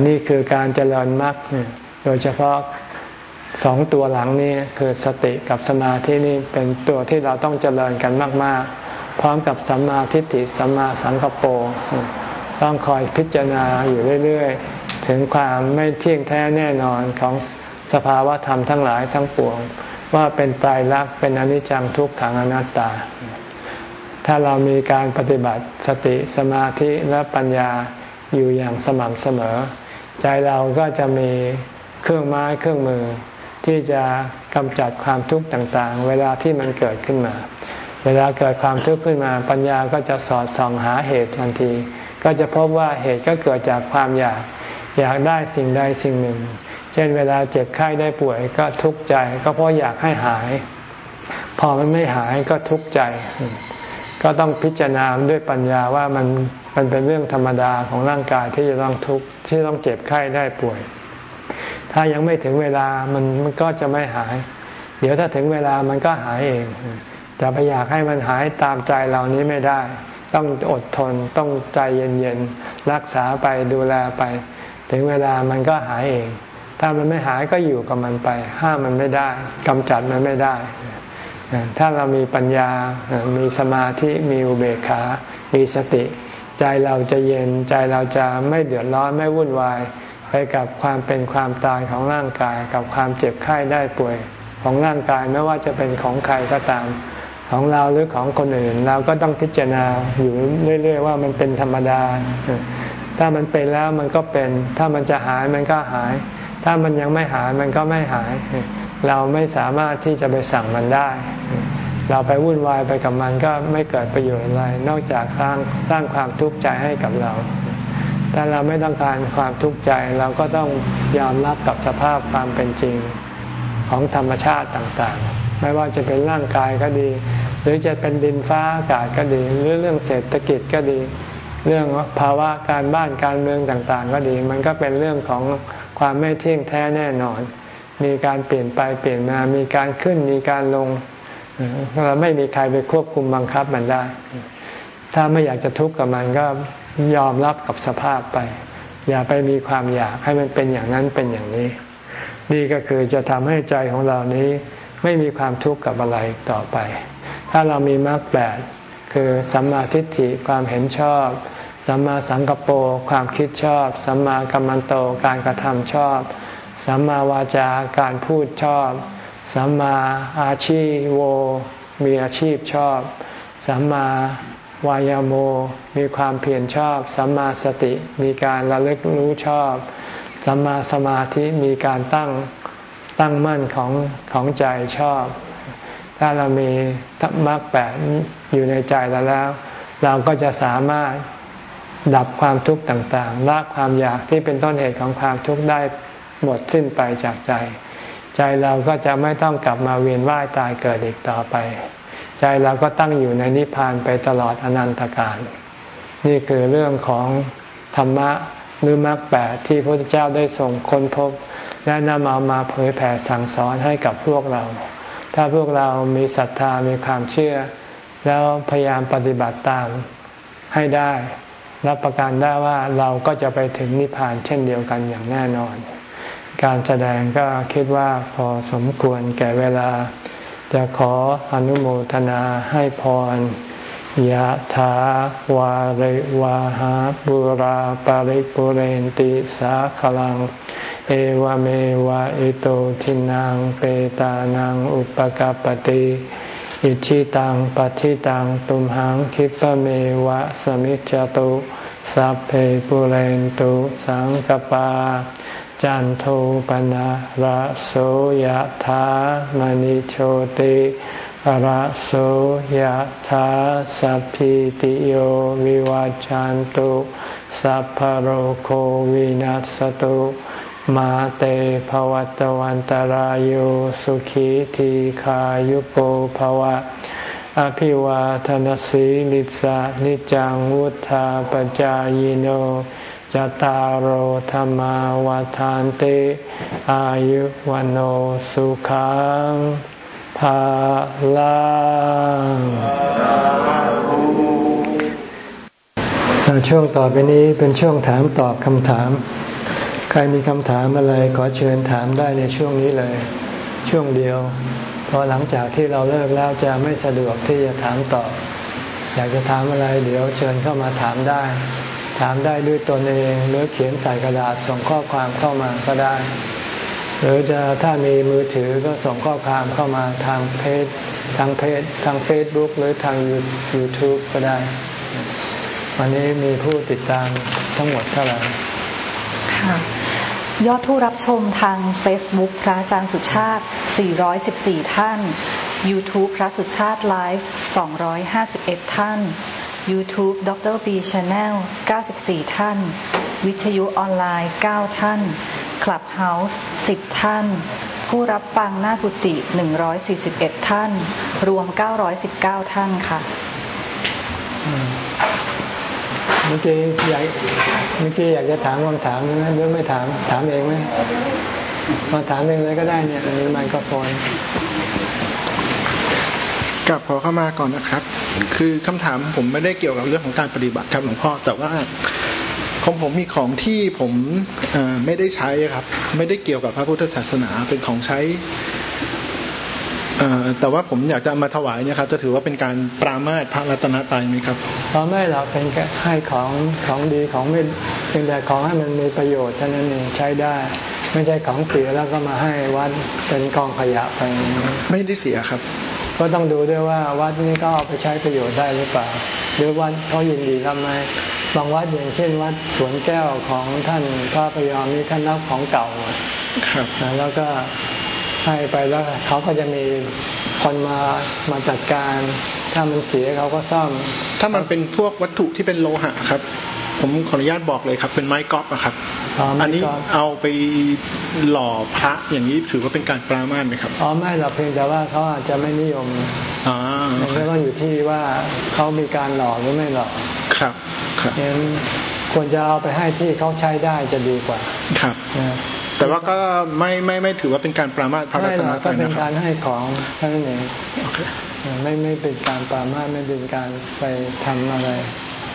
นี่คือการเจริญมรรคโดยเฉพาะสองตัวหลังนี้คือสติกับสมาธินี่เป็นตัวที่เราต้องเจริญกันมาก ๆ พร้อมกับสัมมาทิฏฐิสัมมาสังกปรต้องคอยพิจารณาอยู่เรื่อย ๆ ถึงความไม่เที่ยงแท้แน่นอนของสภาวะธรรมทั้งหลายทั้งปวง ว่าเป็นตายรักเป็นอนิจจังทุกขังอนัตตา ถ้าเรามีการปฏิบัติสติสมาธิและปัญญา อยู่อย่างสม่ำเสมอ ใจเราก็จะมีเครื่องไม้เครื่องมือ ที่จะกำจัดความทุกข์ต่างๆ เวลาที่มันเกิดขึ้นมา เวลาเกิดความทุกข์ขึ้นมา ปัญญาก็จะสอดส่องหาเหตุทันที ก็จะพบว่าเหตุก็เกิดจากความอยาก อยากได้สิ่งใดสิ่งหนึ่ง เช่นเวลาเจ็บไข้ได้ป่วยก็ทุกข์ใจ ก็เพราะอยากให้หาย พอมันไม่หายก็ทุกข์ใจ ก็ต้องพิจารณาด้วยปัญญาว่ามัน มันเป็นเรื่องธรรมดาของร่างกายที่จะต้องทุกข์ที่ต้องเจ็บไข้ได้ป่วย ถ้ายังไม่ถึงเวลามันมันก็จะไม่หาย เดี๋ยวถ้าถึงเวลามันก็หายเองแต่ไปอยากให้มันหายตามใจเรานี้ไม่ได้ ต้องอดทนต้องใจเย็นๆรักษาไปดูแลไป ถึงเวลามันก็หายเอง ถ้ามันไม่หายก็อยู่กับมันไป ห้ามมันไม่ได้กำจัดมันไม่ได้ถ้าเรามีปัญญา มีสมาธิ มีอุเบกขา มีสติ ใจเราจะเย็นใจเราจะไม่เดือดร้อนไม่วุ่นวาย ไปกับความเป็นความตายของร่างกาย กับความเจ็บไข้ได้ป่วยของร่างกายไม่ว่าจะเป็นของใครก็ตาม ของเราหรือของคนอื่น เราก็ต้องพิจารณาอยู่เรื่อย ๆ ว่ามันเป็นธรรมดา ถ้ามันเป็นแล้วมันก็เป็น ถ้ามันจะหายมันก็หาย ถ้ามันยังไม่หายมันก็ไม่หาย เราไม่สามารถที่จะไปสั่งมันได้ เราไปวุ่นวายไปกับมันก็ไม่เกิดประโยชน์อะไร นอกจากสร้างสร้างความทุกข์ใจให้กับเรา ถ้าเราไม่ต้องการความทุกข์ใจเราก็ต้องยอมรับกับสภาพความเป็นจริงของธรรมชาติต่างๆ ไม่ว่าจะเป็นร่างกายก็ดี หรือจะเป็นดินฟ้าอากาศก็ดี หรือเรื่องเศรษฐกิจก็ดี เรื่องภาวะการบ้านการเมืองต่างๆ ก็ดี มันก็เป็นเรื่องของความไม่เที่ยงแท้แน่นอน มีการเปลี่ยนไปเปลี่ยนมา มีการขึ้นมีการลง เราไม่มีใครไปควบคุมบังคับมันได้ ถ้าไม่อยากจะทุกข์กับมันก็ยอมรับกับสภาพไป อย่าไปมีความอยากให้มันเป็นอย่างนั้นเป็นอย่างนี้ นี่ก็คือจะทำให้ใจของเรานี้ไม่มีความทุกข์กับอะไรต่อไป ถ้าเรามีมรรคแปดคือสัมมาทิฏฐิความเห็นชอบ สัมมาสังกปรความคิดชอบ สัมมากัมมันโตการกระทำชอบ สัมมาวาจาการพูดชอบ สัมมาอาชีโว มีอาชีพชอบ สัมมาวายโม มีความเพียรชอบ สัมมาสติมีการระลึกรู้ชอบ สัมมาสมาธิมีการตั้งตั้งมั่นของของใจชอบ ถ้าเรามีมรรคแปดอยู่ในใจเราแล้ว เราก็จะสามารถดับความทุกข์ต่างๆละความอยากที่เป็นต้นเหตุของความทุกข์ได้หมดสิ้นไปจากใจ ใจเราก็จะไม่ต้องกลับมาเวียนว่ายตายเกิดอีกต่อไป ใจเราก็ตั้งอยู่ในนิพพานไปตลอดอนันตการ นี่คือเรื่องของธรรมะหรือมรรคแปดที่พระเจ้าได้ส่งค้นพบ และนำเอามาเผยแผ่สั่งสอนให้กับพวกเรา ถ้าพวกเรามีศรัทธามีความเชื่อ แล้วพยายามปฏิบัติตามให้ได้ รับประกันได้ว่าเราก็จะไปถึงนิพพานเช่นเดียวกันอย่างแน่นอน การแสดงก็คิดว่าพอสมควรแก่เวลา จะขออนุโมทนาให้พรยะถาวาริวาหาบุราปาริปุเรนติสาขลัง เอวเมวะอิโตทินังเปตานังอุปกาปติอิชิตังปฏิตังตุมหังคิปเมวะสมิจจตุสัพเพปุเรนตุสังกปา จันโทปนะระโสยะถามณิโชติระโสยธาสัพพิติโยวิวัจจันตุสัพพโรโควินัสตุมาเตภวัตวันตารโยสุขีทีขายุโกภวะ อภิวาทนสีลิสานิจังวุธาปจายโน จตารโหธรรมวาทานเตอายุวันโอสุขังภาลังช่วงต่อไปนี้เป็นช่วงถามตอบคำถาม ใครมีคำถามอะไรขอเชิญถามได้ในช่วงนี้เลย ช่วงเดียว เพอหลังจากที่เราเลิกแล้วจะไม่สะดวกที่จะถามตอบ อยากจะถามอะไรเดี๋ยวเชิญเข้ามาถามได้ ถามได้ด้วยตนเองหรือเขียนใส่กระดาษส่งข้อความเข้ามาก็ได้ หรือจะถ้ามีมือถือก็ส่งข้อความเข้ามาทางเพจทางเพจทางเฟซบุ๊กหรือทางยูทูบก็ได้ วันนี้มีผู้ติดตามทั้งหมดเท่าไหร่ค่ะยอดผู้รับชมทาง Facebook พระอาจารย์สุชาติ 414 ท่าน YouTube พระสุชาติไลฟ์ 251 ท่าน YouTube ดร B Channel 94 ท่าน วิทยุออนไลน์ 9 ท่านคลับเฮาส์สิบท่าน ผู้รับฟังหน้ากุฏิหนึ่งร้อยสี่สิบเอ็ดท่าน รวมเก้าร้อยสิบเก้าท่านค่ะเมื่อกี้อยากเมื่อกี้อยากจะถามคำถามนะหรือไม่ถามถามเองไหมมาถามเองเลยก็ได้เนี่ยมีไมโครโฟน กลับขอเข้ามาก่อนนะครับ คือคำถามผมไม่ได้เกี่ยวกับเรื่องของการปฏิบัติครับหลวงพ่อแต่ว่าของผมมีของที่ผมไม่ได้ใช้ครับ ไม่ได้เกี่ยวกับพระพุทธศาสนาเป็นของใช้แต่ว่าผมอยากจะมาถวายเนี่ยครับ จะถือว่าเป็นการปรามาสพระรัตนตรัยไหมครับเพราะไม่หรอกเป็นให้ของของดีของไม่เป็นแต่ของให้มันมีประโยชน์เท่านั้นเองใช้ได้ ไม่ใช่ของเสียแล้วก็มาให้วัดเป็นกองขยะไปไม่ได้เสียครับ ก็ต้องดูด้วยว่าวัดนี้ก็เอาไปใช้ประโยชน์ได้หรือเปล่า หรือวัดเขายินดีทำไมบางวัดอย่างเช่น วัดสวนแก้วของท่านพระพยอมนี่ท่านนับของเก่าครับแล้วก็ให้ไปแล้วเขาก็จะมีคนมามาจัดการ ถ้ามันเสียเขาก็ซ่อม ถ้ามันเป็นพวกวัตถุที่เป็นโลหะครับ ผมขออนุญาตบอกเลยครับ เป็นไม้กอล์ฟครับอันนี้เอาไปหล่อพระอย่างนี้ถือว่าเป็นการปรามาสไหมครับอ๋อไม่หรอกเพียงแต่ว่าเขาอาจจะไม่นิยมอ๋อมันก็ต้องอยู่ที่ว่าเขามีการหล่อหรือไม่หล่อครับครับงั้นควรจะเอาไปให้ที่เขาใช้ได้จะดีกว่า ครับแต่ว่าก็ไม่ไม่ไม่ถือว่าเป็นการปรามาสพระรัตนตรัยนะครับก็เป็นการให้ของเท่านั้นเองไม่ไม่เป็นการปรามาสไม่เป็นการไปทำอะไร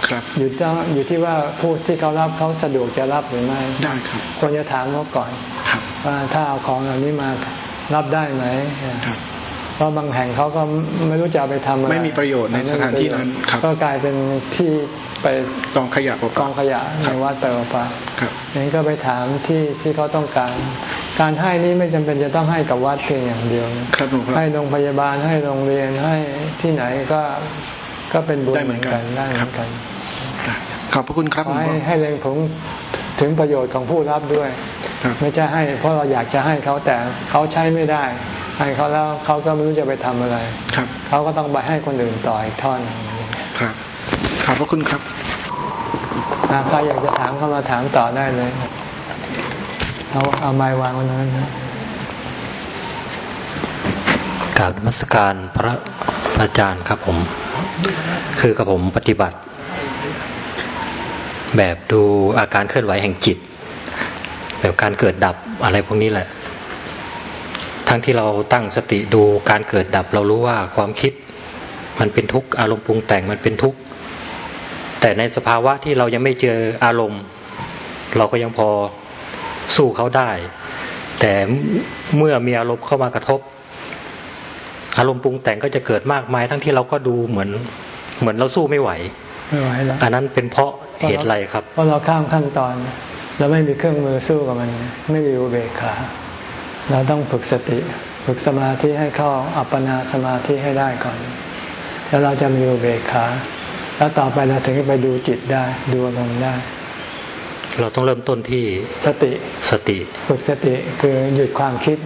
ครับอยู่ที่อยู่ที่ว่าผู้ที่เขารับเขาสะดวกจะรับหรือไม่ได้ครับควรจะถามเขาก่อนว่าถ้าเอาของเหล่านี้มารับได้ไหมครับเพราะบางแห่งเขาก็ไม่รู้จะไปทำอะไรไม่มีประโยชน์ในสถานที่นั้นก็กลายเป็นที่ไปกองขยะกองขยะในวัดเตอร์ปะนี่ก็ไปถามที่ที่เขาต้องการ การให้นี้ไม่จำเป็นจะต้องให้กับวัดเพียงอย่างเดียวให้โรงพยาบาลให้โรงเรียนให้ที่ไหนก็ก็เป็นบุญเหมือนกันได้เหมือนกัน ขอบพระคุณครับให้ให้เล็งถึงถึงประโยชน์ของผู้รับด้วย ไม่ใช่ให้ เพราะเราอยากจะให้เขาแต่เขาใช้ไม่ได้ ให้เขาแล้วเขาก็ไม่รู้จะไปทำอะไรครับเขาก็ต้องไปให้คนอื่นต่ออีกท่อนครับอบพระคุณครับใครอยากจะถามเข้ามาถามต่อได้เลยเอาเอาไม้วางไว้นั้นนะกราบมัสการพระอาจารย์ครับผม คือกับผมปฏิบัติ แบบดูอาการเคลื่อนไหวแห่งจิต แบบการเกิดดับอะไรพวกนี้แหละ ทั้งที่เราตั้งสติดูการเกิดดับ เรารู้ว่าความคิดมันเป็นทุกข์อารมณ์ปรุงแต่งมันเป็นทุกข์แต่ในสภาวะที่เรายังไม่เจออารมณ์ เราก็ยังพอสู้เขาได้ แต่เมื่อมีอารมณ์เข้ามากระทบ อารมณ์ปรุงแต่งก็จะเกิดมากมายทั้งที่เราก็ดูเหมือน เหมือนเราสู้ไม่ไหว ไม่ไหวแล้วอันนั้นเป็นเพราะเหตุอะไรครับ เพราะเราข้ามขั้นตอน เราไม่มีเครื่องมือสู้กับมัน ไม่มีอุเบกขาเราต้องฝึกสติ ฝึกสมาธิให้เข้าอัปปนาสมาธิให้ได้ก่อน แล้วเราจะมีอุเบกขา แล้วต่อไปเราถึงไปดูจิตได้ ดูอารมณ์ได้ เราต้องเริ่มต้นที่สติสติ ฝึกสติคือหยุดความคิด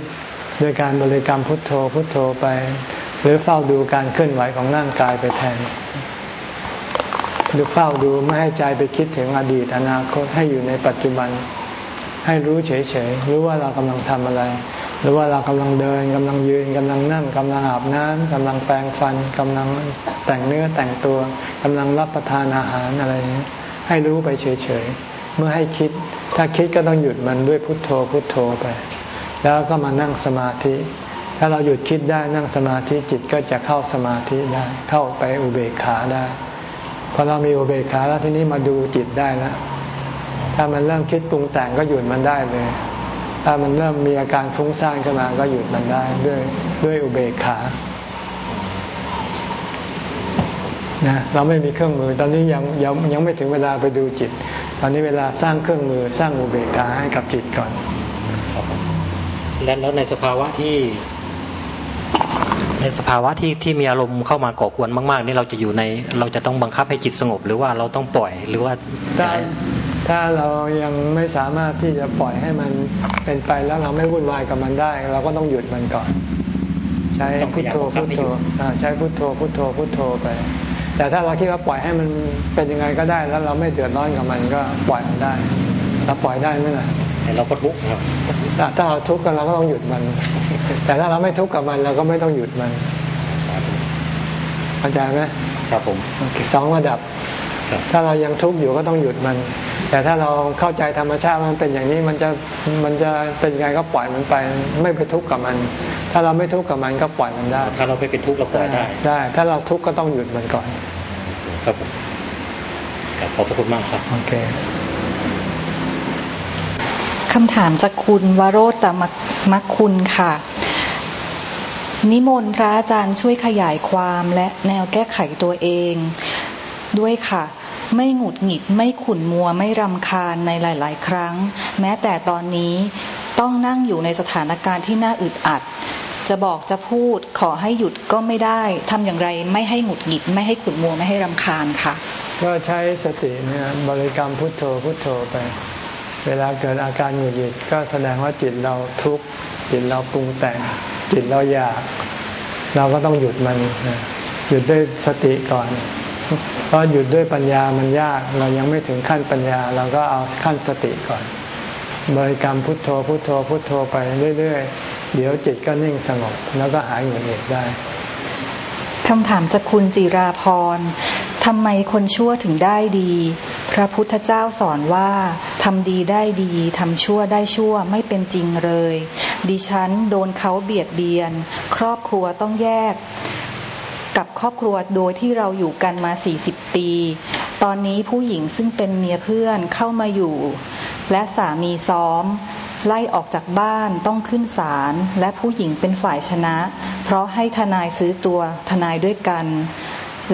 ด้วยการบริกรรมพุทโธพุทโธไป หรือเฝ้าดูการเคลื่อนไหวของร่างกายไปแทน ดูเฝ้าดูไม่ให้ใจไปคิดถึงอดีตอนาคตให้อยู่ในปัจจุบัน ให้รู้เฉยๆรู้ว่าเรากำลังทำอะไร หรือว่าเรากำลังเดินกำลังยืนกำลังนั่งกำลังอาบน้ำกำลังแปรงฟันกำลังแต่งเนื้อแต่งตัวกำลังรับประทานอาหารอะไรนี้ให้รู้ไปเฉยๆเมื่อให้คิด ถ้าคิดก็ต้องหยุดมันด้วยพุทโธพุทโธไป แล้วก็มานั่งสมาธิ ถ้าเราหยุดคิดได้นั่งสมาธิจิตก็จะเข้าสมาธิได้ เข้าไปอุเบกขาได้ พอเรามีอุเบกขาแล้วทีนี้มาดูจิตได้แล้วถ้ามันเริ่มคิดปรุงแต่งก็หยุดมันได้เลย ถ้ามันเริ่มมีอาการฟุ้งซ่านขึ้นมาก็หยุดมันได้ด้วยด้วยอุเบกขานะเราไม่มีเครื่องมือตอนนี้ยังยังยังไม่ถึงเวลาไปดูจิต ตอนนี้เวลาสร้างเครื่องมือสร้างอุเบกขาให้กับจิตก่อน แล้วในสภาวะที่ ในสภาวะที่ที่มีอารมณ์เข้ามาก่อกวนมาก ๆ นี่เราจะอยู่ในเราจะต้องบังคับให้จิตสงบ หรือว่าเราต้องปล่อยหรือว่าถ้าเรายังไม่สามารถที่จะปล่อยให้มันเป็นไปแล้วเราไม่วุ่นวายกับมันได้ เราก็ต้องหยุดมันก่อน ใช้พุทโธพุทโธใช้พุทโธพุทโธพุทโธไป แต่ถ้าเราคิดว่าปล่อยให้มันเป็นยังไงก็ได้ แล้วเราไม่เดือดร้อนกับมันก็ปล่อยมันได้เราปล่อยได้ไหมล่ะแต่เราก็ทุกข์ครับถ้าเราทุกข์กันเราก็ต้องหยุดมัน แต่ถ้าเราไม่ทุกข์กับมันเราก็ไม่ต้องหยุดมันเข้าใจไหมครับผมสองระดับ ถ้าเรายังทุกข์อยู่ก็ต้องหยุดมัน แต่ถ้าเราเข้าใจธรรมชาติมันเป็นอย่างนี้มันจะมันจะเป็นยังไงก็ปล่อยมันไป ไม่ไปทุกข์กับมัน ถ้าเราไม่ทุกข์กับมันก็ปล่อยมันได้ ถ้าเราไม่เป็นทุกข์เราปล่อยได้ได้ ถ้าเราทุกข์ก็ต้องหยุดมันก่อน ครับผมขอบพระคุณมากครับโอเคคำถามจากคุณวโรตมมักคุณค่ะนิมนต์พระอาจารย์ช่วยขยายความและแนวแก้ไขตัวเอง ด้วยค่ะ ไม่หงุดหงิดไม่ขุ่นมัวไม่รำคาญในหลาย ๆ ครั้ง แม้แต่ตอนนี้ต้องนั่งอยู่ในสถานการณ์ที่น่าอึดอัด จะบอกจะพูดขอให้หยุดก็ไม่ได้ทำอย่างไรไม่ให้หงุดหงิด ไม่ให้ขุ่นมัวไม่ให้รำคาญค่ะ ก็ใช้สติเนี่ยบริกรรมพุทโธพุทโธไป เวลาเกิดอาการหงุดหงิดก็แสดงว่าจิตเราทุกข์จิตเราปรุงแต่ง จิตเราอยาก เราก็ต้องหยุดมันหยุดด้วยสติก่อน เพราะหยุดด้วยปัญญามันยากเรายังไม่ถึงขั้นปัญญา เราก็เอาขั้นสติก่อน บริกรรมพุทโธพุทโธพุทโธไปเรื่อยๆ เดี๋ยวจิตก็นิ่งสงบ แล้วก็หายหงุดหงิดได้คำถามจากคุณจิราพรทำไมคนชั่วถึงได้ดี พระพุทธเจ้าสอนว่าทำดีได้ดีทำชั่วได้ชั่วไม่เป็นจริงเลย ดิฉันโดนเขาเบียดเบียน ครอบครัวต้องแยก กับครอบครัวโดยที่เราอยู่กันมา 40 ปี ตอนนี้ผู้หญิงซึ่งเป็นเมียเพื่อนเข้ามาอยู่ และสามีซ้อม ไล่ออกจากบ้านต้องขึ้นศาลและผู้หญิงเป็นฝ่ายชนะ เพราะให้ทนายซื้อตัวทนายด้วยกัน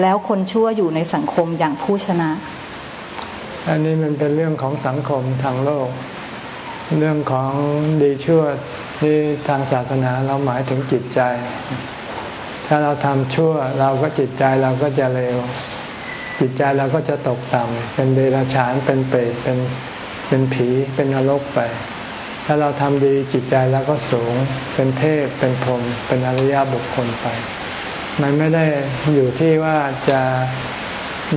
แล้วคนชั่วอยู่ในสังคมอย่างผู้ชนะ อันนี้มันเป็นเรื่องของสังคมทางโลก เรื่องของดีชั่วที่ทางศาสนาเราหมายถึงจิตใจ ถ้าเราทำชั่วเราก็จิตใจเราก็จะเลว จิตใจเราก็จะตกต่ำเป็นเดรัจฉานเป็นเปรตเป็นเป็นผีเป็นนรกไป ถ้าเราทำดีจิตใจเราก็สูง เป็นเทพเป็นพรหมเป็นอริยบุคคลไป มันไม่ได้อยู่ที่ว่าจะ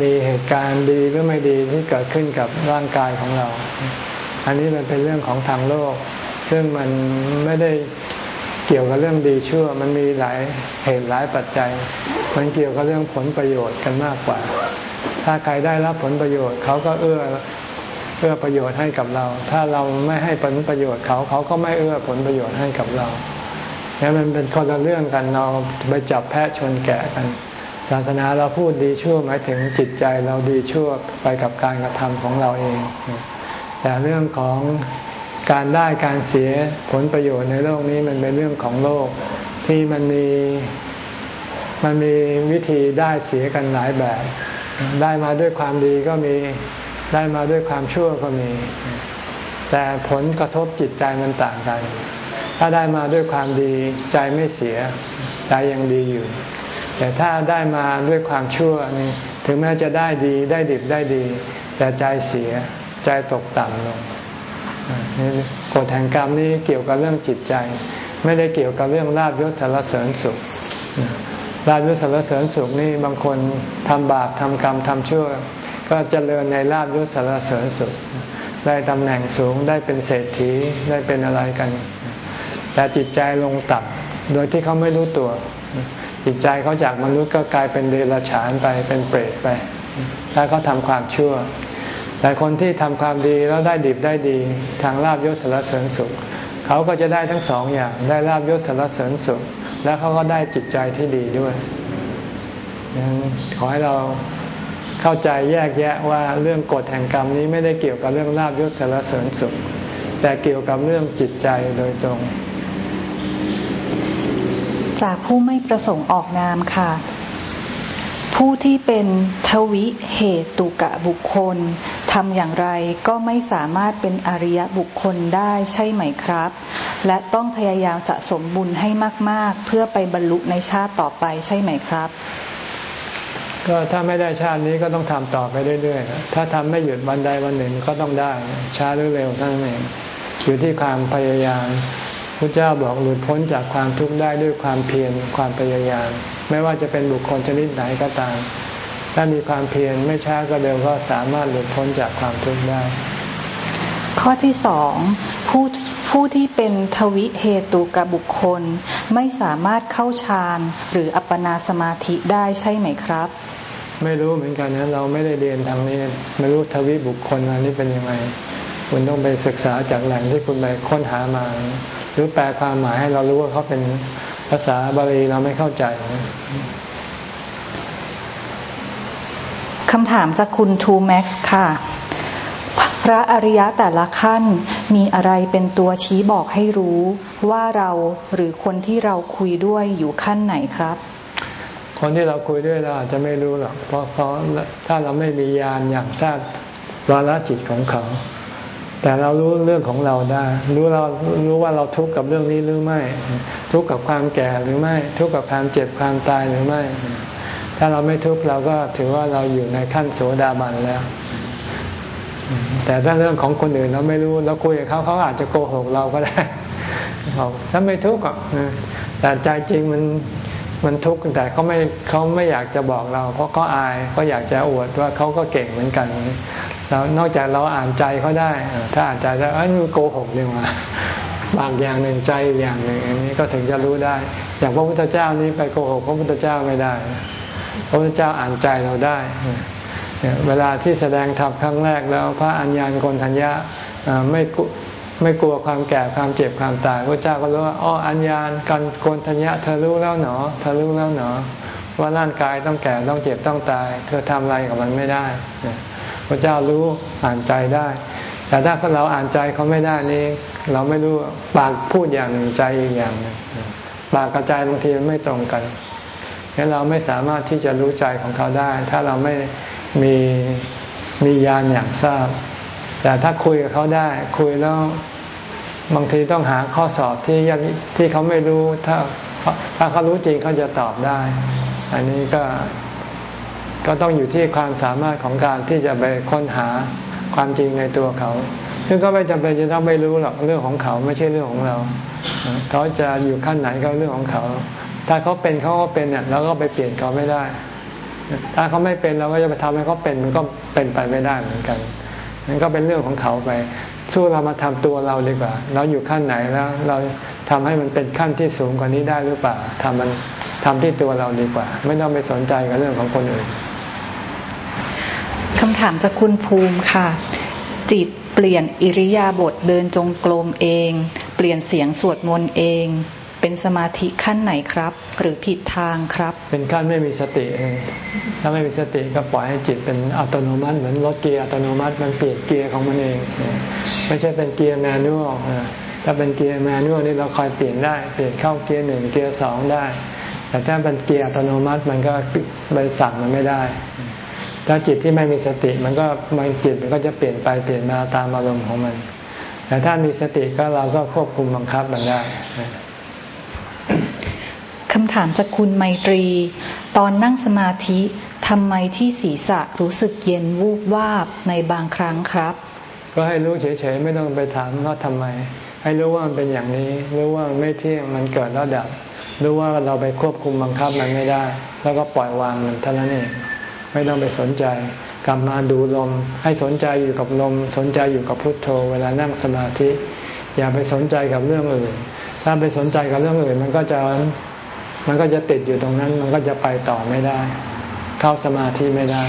มีเหตุการณ์ดีหรือไม่ดีที่เกิดขึ้นกับร่างกายของเรา อันนี้มันเป็นเรื่องของทางโลก ซึ่งมันไม่ได้ เกี่ยวกับเรื่องดีชั่วมันมีหลายเหตุหลายปัจจัย มันเกี่ยวกับเรื่องผลประโยชน์กันมากกว่า ถ้าใครได้รับผลประโยชน์เขาก็เอื้อเอื้อประโยชน์ให้กับเรา ถ้าเราไม่ให้ผลประโยชน์เขาเขาก็ไม่เอื้อผลประโยชน์ให้กับเราเนี่ยมันเป็นคนละเรื่องกันเราไปจับแพะชนแกะกัน ศาสนาเราพูดดีชั่วหมายถึงจิตใจเราดีชั่วไปกับการกระทำของเราเอง แต่เรื่องของ การได้การเสียผลประโยชน์ในโลกนี้มันเป็นเรื่องของโลก ที่มันมีมันมีวิธีได้เสียกันหลายแบบ ได้มาด้วยความดีก็มีได้มาด้วยความชั่วก็มี แต่ผลกระทบจิตใจมันต่างกัน ถ้าได้มาด้วยความดีใจไม่เสียใจยังดีอยู่ แต่ถ้าได้มาด้วยความชั่วนี่ถึงแม้จะได้ดีได้ดิบได้ดี แต่ใจเสียใจตกต่ำลง กฎแห่งกรรมนี้เกี่ยวกับเรื่องจิตใจ ไม่ได้เกี่ยวกับเรื่องลาบยศสารเสริญสุขลาบยศสารเสริญสุขนี่บางคนทำบาปทำกรรมทำชั่ว ก็เจริญในลาบยศสารเสริญสุข ได้ตำแหน่งสูงได้เป็นเศรษฐีได้เป็นอะไรกัน แต่จิตใจลงต่ำโดยที่เขาไม่รู้ตัว จิตใจเขาจากมนุษย์ก็กลายเป็นเดรัจฉานไปเป็นเปรตไป ถ้าเขาทำความชั่ว แต่คนที่ทำความดีแล้วได้ดิบได้ดี ทางลาบยศสารเสริญสุข เขาก็จะได้ทั้งสองอย่างได้ลาบยศสารเสริญสุข และเขาก็ได้จิตใจที่ดีด้วยขอให้เราเข้าใจแยกแยะว่าเรื่องกฎแห่งกรรมนี้ไม่ได้เกี่ยวกับเรื่องลาบยศสารเสริญสุข แต่เกี่ยวกับเรื่องจิตใจโดยตรง จากผู้ไม่ประสงค์ออกนามค่ะ ผู้ที่เป็นทวิเหตุกะบุคคล ทำอย่างไรก็ไม่สามารถเป็นอริยบุคคลได้ใช่ไหมครับ และต้องพยายามสะสมบุญให้มาก ๆ เพื่อไปบรรลุในชาติต่อไปใช่ไหมครับ ก็ถ้าไม่ได้ชาตินี้ก็ต้องทำต่อไปเรื่อยๆ ถ้าทำไม่หยุดวันใดวันหนึ่งก็ต้องได้ช้าหรือเร็วนั่นเองอยู่ที่ความพยายามพระเจ้าบอกหลุดพ้นจากความทุกข์ได้ด้วยความเพียรความพยายาม ไม่ว่าจะเป็นบุคคลชนิดไหนก็ตาม ถ้ามีความเพียรไม่ช้าก็เร็วก็สามารถหลุดพ้นจากความทุกข์ได้ ข้อที่สองผู้ผู้ที่เป็นทวิเหตุกับบุคคล ไม่สามารถเข้าฌานหรืออัปปนาสมาธิได้ใช่ไหมครับ ไม่รู้เหมือนกันนะเราไม่ได้เรียนทางนี้ ไม่รู้ทวิบุคคลอันนี้เป็นยังไงคุณต้องไปศึกษาจากแหล่งที่คุณไปค้นหามา หรือแปลความหมายให้เรารู้ว่าเขาเป็นภาษาบาลีเราไม่เข้าใจ คำถามจากคุณทูแม็กซ์ค่ะ พระอริยะแต่ละขั้นมีอะไรเป็นตัวชี้บอกให้รู้ว่าเราหรือคนที่เราคุยด้วยอยู่ขั้นไหนครับ คนที่เราคุยด้วยเราอาจจะไม่รู้หรอกเพราะเพราะถ้าเราไม่มียานอย่างทราบวาระจิตของเขา แต่เรารู้เรื่องของเราได้ รู้เรารู้ว่าเราทุกข์กับเรื่องนี้หรือไม่ ทุกข์กับความแก่หรือไม่ ทุกข์กับความเจ็บความตายหรือไม่ ถ้าเราไม่ทุกข์เราก็ถือว่าเราอยู่ในขั้นโสดาบันแล้ว แต่ถ้าเรื่องของคนอื่นเราไม่รู้เราคุยกับเขาเขาอาจจะโกหกเราก็ได้บอกถ้าไม่ทุกข์อะแต่ใจจริงมันมันทุกข์แต่เขาไม่เขาไม่อยากจะบอกเรา เพราะเขาอายเขาอยากจะอวดว่าเขาก็เก่งเหมือนกันแล้วนอกจากเราอ่านใจเขาได้ ถ้าอ่านใจได้เอ้ยมันโกหกดีว่าบางอย่างหนึ่งใจอย่างหนึ่งอันนี้ก็ถึงจะรู้ได้ อย่างพระพุทธเจ้านี้ไปโกหกพระพุทธเจ้าไม่ได้ พระพุทธเจ้าอ่านใจเราได้เวลาที่แสดงธรรมครั้งแรกแล้ว พระอัญญาณกนทัญญะไม่ไม่กลัวความแก่ความเจ็บความตายพระเจ้าก็รู้ว่าอ๋ออัญญาณกันโกนทัญญะเธอรู้แล้วหนอเธอรู้แล้วหนอ ว่าร่างกายต้องแก่ต้องเจ็บต้องตาย เธอทำอะไรกับมันไม่ได้พระเจ้ารู้อ่านใจได้ แต่ถ้าเราอ่านใจเขาไม่ได้นี่เราไม่รู้ปากพูดอย่างใจอีกอย่างหนึ่งปากกับใจบางทีมันไม่ตรงกัน งั้นเราไม่สามารถที่จะรู้ใจของเขาได้ ถ้าเราไม่มีมียานอย่างทราบ แต่ถ้าคุยกับเขาได้ คุยแล้วบางทีต้องหาข้อสอบที่ยังที่เขาไม่รู้ถ้าถ้าเขารู้จริงเขาจะตอบได้ อันนี้ก็ก็ต้องอยู่ที่ความสามารถของการที่จะไปค้นหาความจริงในตัวเขา ซึ่งก็ไม่จำเป็นจะต้องไม่รู้หรอกเรื่องของเขาไม่ใช่เรื่องของเรา เขาจะอยู่ขั้นไหนก็เรื่องของเขา ถ้าเขาเป็นเขาก็เป็นเนี่ยเราก็ไปเปลี่ยนเขาไม่ได้ ถ้าเขาไม่เป็นเราก็จะไปทำให้เขาเป็นมันก็เป็นไปไม่ได้เหมือนกันนั่นก็เป็นเรื่องของเขาไป สู้เรามาทำตัวเราดีกว่า เราอยู่ขั้นไหนแล้ว เราทำให้มันเป็นขั้นที่สูงกว่านี้ได้หรือเปล่าทำมันทำที่ตัวเราดีกว่า ไม่ต้องไปสนใจกับเรื่องของคนอื่นคำถามจากคุณภูมิค่ะ จิตเปลี่ยนอิริยาบถเดินจงกรมเอง เปลี่ยนเสียงสวดมนต์เอง เป็นสมาธิขั้นไหนครับ หรือผิดทางครับ เป็นขั้นไม่มีสติเองถ้าไม่มีสติก็ปล่อยให้จิตเป็นอัตโนมัติ เหมือนรถเกียร์อัตโนมัติมันเปลี่ยนเกียร์ของมันเอง ไม่ใช่เป็นเกียร์แมนนวลถ้าเป็นเกียร์แมนนวลนี่เราคอยเปลี่ยนได้เปลี่ยนเข้าเกียร์หนึ่งเกียร์สองได้ แต่ถ้าเป็นเกียร์อัตโนมัติมันก็ไปสั่งมันไม่ได้ถ้าจิตที่ไม่มีสติมันก็มันจิตมันก็จะเปลี่ยนไปเปลี่ยนมาตามอารมณ์ของมัน แต่ถ้ามีสติก็เราก็ควบคุมบังคับมันได้ำถามจากคุณไมตรี ตอนนั่งสมาธิทำไมที่ศีรษะรู้สึกเย็นวูบวาบในบางครั้งครับ ก็ให้รู้เฉยๆไม่ต้องไปถามว่าทำไม ให้รู้ว่ามันเป็นอย่างนี้ รู้ว่ามันไม่เที่ยงมันเกิดแล้วดับ รู้ว่าเราไปควบคุมบังคับมันไม่ได้ แล้วก็ปล่อยวางมันเท่านั้นเองไม่ต้องไปสนใจ กลับมาดูลม ให้สนใจอยู่กับลม สนใจอยู่กับพุทโธ เวลานั่งสมาธิ อย่าไปสนใจกับเรื่องอื่น ถ้าไปสนใจกับเรื่องอื่น มันก็จะ มันก็จะติดอยู่ตรงนั้น มันก็จะไปต่อไม่ได้ เข้าสมาธิไม่ได้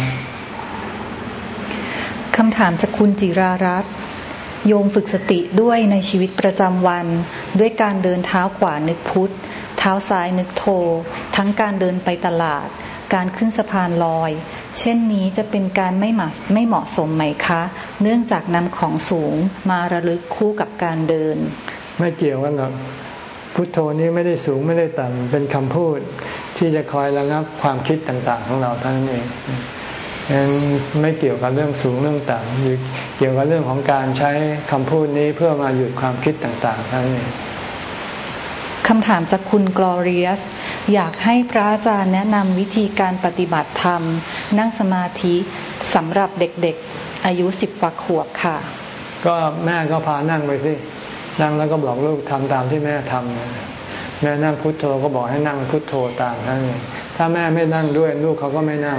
คำถามจากคุณจิรารัตน์โยมฝึกสติด้วยในชีวิตประจำวัน ด้วยการเดินเท้าขวานึกพุทธ เท้าซ้ายนึกโท ทั้งการเดินไปตลาด การขึ้นสะพานลอย เช่นนี้จะเป็นการไม่หมัไม่เหมาะสมไหมคะ เนื่องจากนำของสูงมาระลึกคู่กับการเดิน ไม่เกี่ยวกันหรอก พุทโธนี้ไม่ได้สูงไม่ได้ต่ำเป็นคำพูดที่จะคอยระงับความคิดต่างๆ ของเราทั้งนั้นเองนั้นไม่เกี่ยวกับเรื่องสูงเรื่องต่ำเกี่ยวกับเรื่องของการใช้คำพูดนี้เพื่อมาหยุดความคิดต่างๆทั้งนั้นเองคำถามจากคุณกลอเรียส อยากให้พระอาจารย์แนะนำวิธีการปฏิบัติธรรม นั่งสมาธิสำหรับเด็กๆ อายุสิบกว่าขวบค่ะ ก็แม่ก็พานั่งไปสิ นั่งแล้วก็บอกลูกทำตามที่แม่ทำแม่นั่งพุทโธก็บอกให้นั่งพุทโธตามนั่นถ้าแม่ไม่นั่งด้วยลูกเขาก็ไม่นั่ง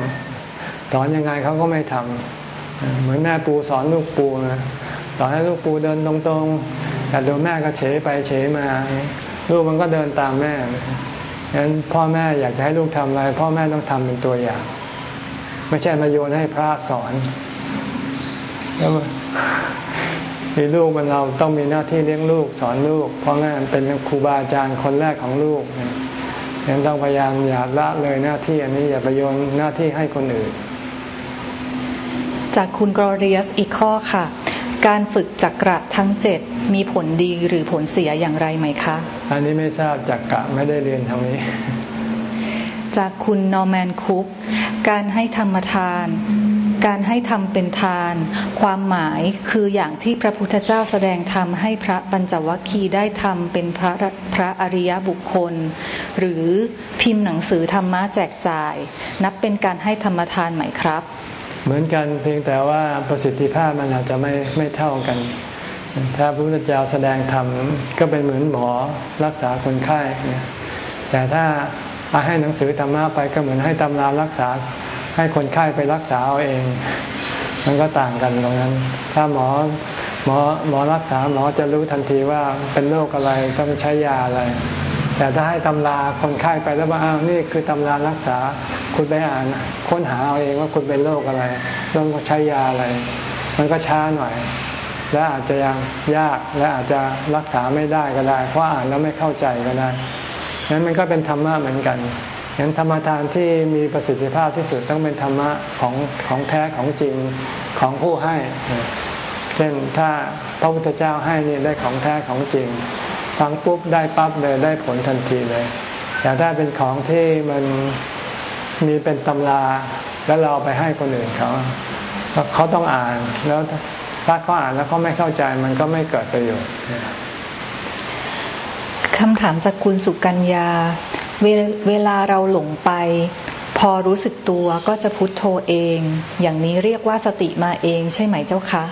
สอนยังไงเขาก็ไม่ทำเหมือนแม่ปูสอนลูกปูนะสอนให้ลูกปูเดินตรงๆแต่ดูแม่ก็เฉยไปเฉยมา ลูกมันก็เดินตามแม่ฉะนั้นพ่อแม่อยากจะให้ลูกทำอะไร พ่อแม่ต้องทำเป็นตัวอย่าง ไม่ใช่มาโยนให้พระสอนแล้ว มีลูกมันเราต้องมีหน้าที่เลี้ยงลูกสอนลูก เพราะงั้นเป็นครูบาอาจารย์คนแรกของลูกฉะนั้นต้องพยายามอย่าละเลยหน้าที่อันนี้อย่าไปโยนหน้าที่ให้คนอื่น จากคุณกรเรียสอีกข้อค่ะ การฝึกจักระทั้งเจ็ดมีผลดีหรือผลเสียอย่างไรไหมคะ อันนี้ไม่ทราบจักระไม่ได้เรียนทางนี้ จากคุณนอร์แมนคุกการให้ธรรมทาน การให้ทำเป็นทาน ความหมายคืออย่างที่พระพุทธเจ้าแสดงธรรมให้พระปัญจวัคคีย์ได้ทำเป็นพระพระอริยบุคคล หรือพิมพ์หนังสือธรรมะแจกจ่าย นับเป็นการให้ธรรมทานไหมครับ เหมือนกันเพียงแต่ว่าประสิทธิภาพมันอาจจะไม่ไม่เท่ากัน ถ้าพระพุทธเจ้าแสดงธรรมก็เป็นเหมือนหมอรักษาคนไข้แต่ถ้าอาให้หนังสือธรรมะไปก็เหมือนให้ตำรารักษา ให้คนไข้ไปรักษาเอาเอง มันก็ต่างกันตรงนั้น ถ้าหมอหมอหมอรักษาหมอจะรู้ทันทีว่าเป็นโรคอะไรต้องใช้ยาอะไร แต่ถ้าให้ตำราคนไข้ไปแล้วว่าอ้าวนี่คือตำรารักษาคุณไปอ่าน ค้นหาเอาเองว่าคุณเป็นโรคอะไรต้องใช้ยาอะไร มันก็ช้าหน่อย และอาจจะยังยากและอาจจะรักษาไม่ได้ก็ได้ เพราะอ่านแล้วไม่เข้าใจก็ได้นั้นมันก็เป็นธรรมะเหมือนกัน งั้นธรรมทานที่มีประสิทธิภาพที่สุดต้องเป็นธรรมะของของแท้ของจริงของผู้ให้ เช่นถ้าพระพุทธเจ้าให้นี่ได้ของแท้ของจริง ฟังปุ๊บได้ปั๊บเลยได้ผลทันทีเลย แต่ถ้าเป็นของที่มันมีเป็นตำราแล้วเราไปให้คนอื่นเขาเขาต้องอ่านแล้วถ้าเขาอ่านแล้วเขาไม่เข้าใจมันก็ไม่เกิดประโยชน์คำถามจากคุณสุกัญญา เวเวลาเราหลงไป พอรู้สึกตัวก็จะพุทโธเอง อย่างนี้เรียกว่าสติมาเองใช่ไหมเจ้าคะ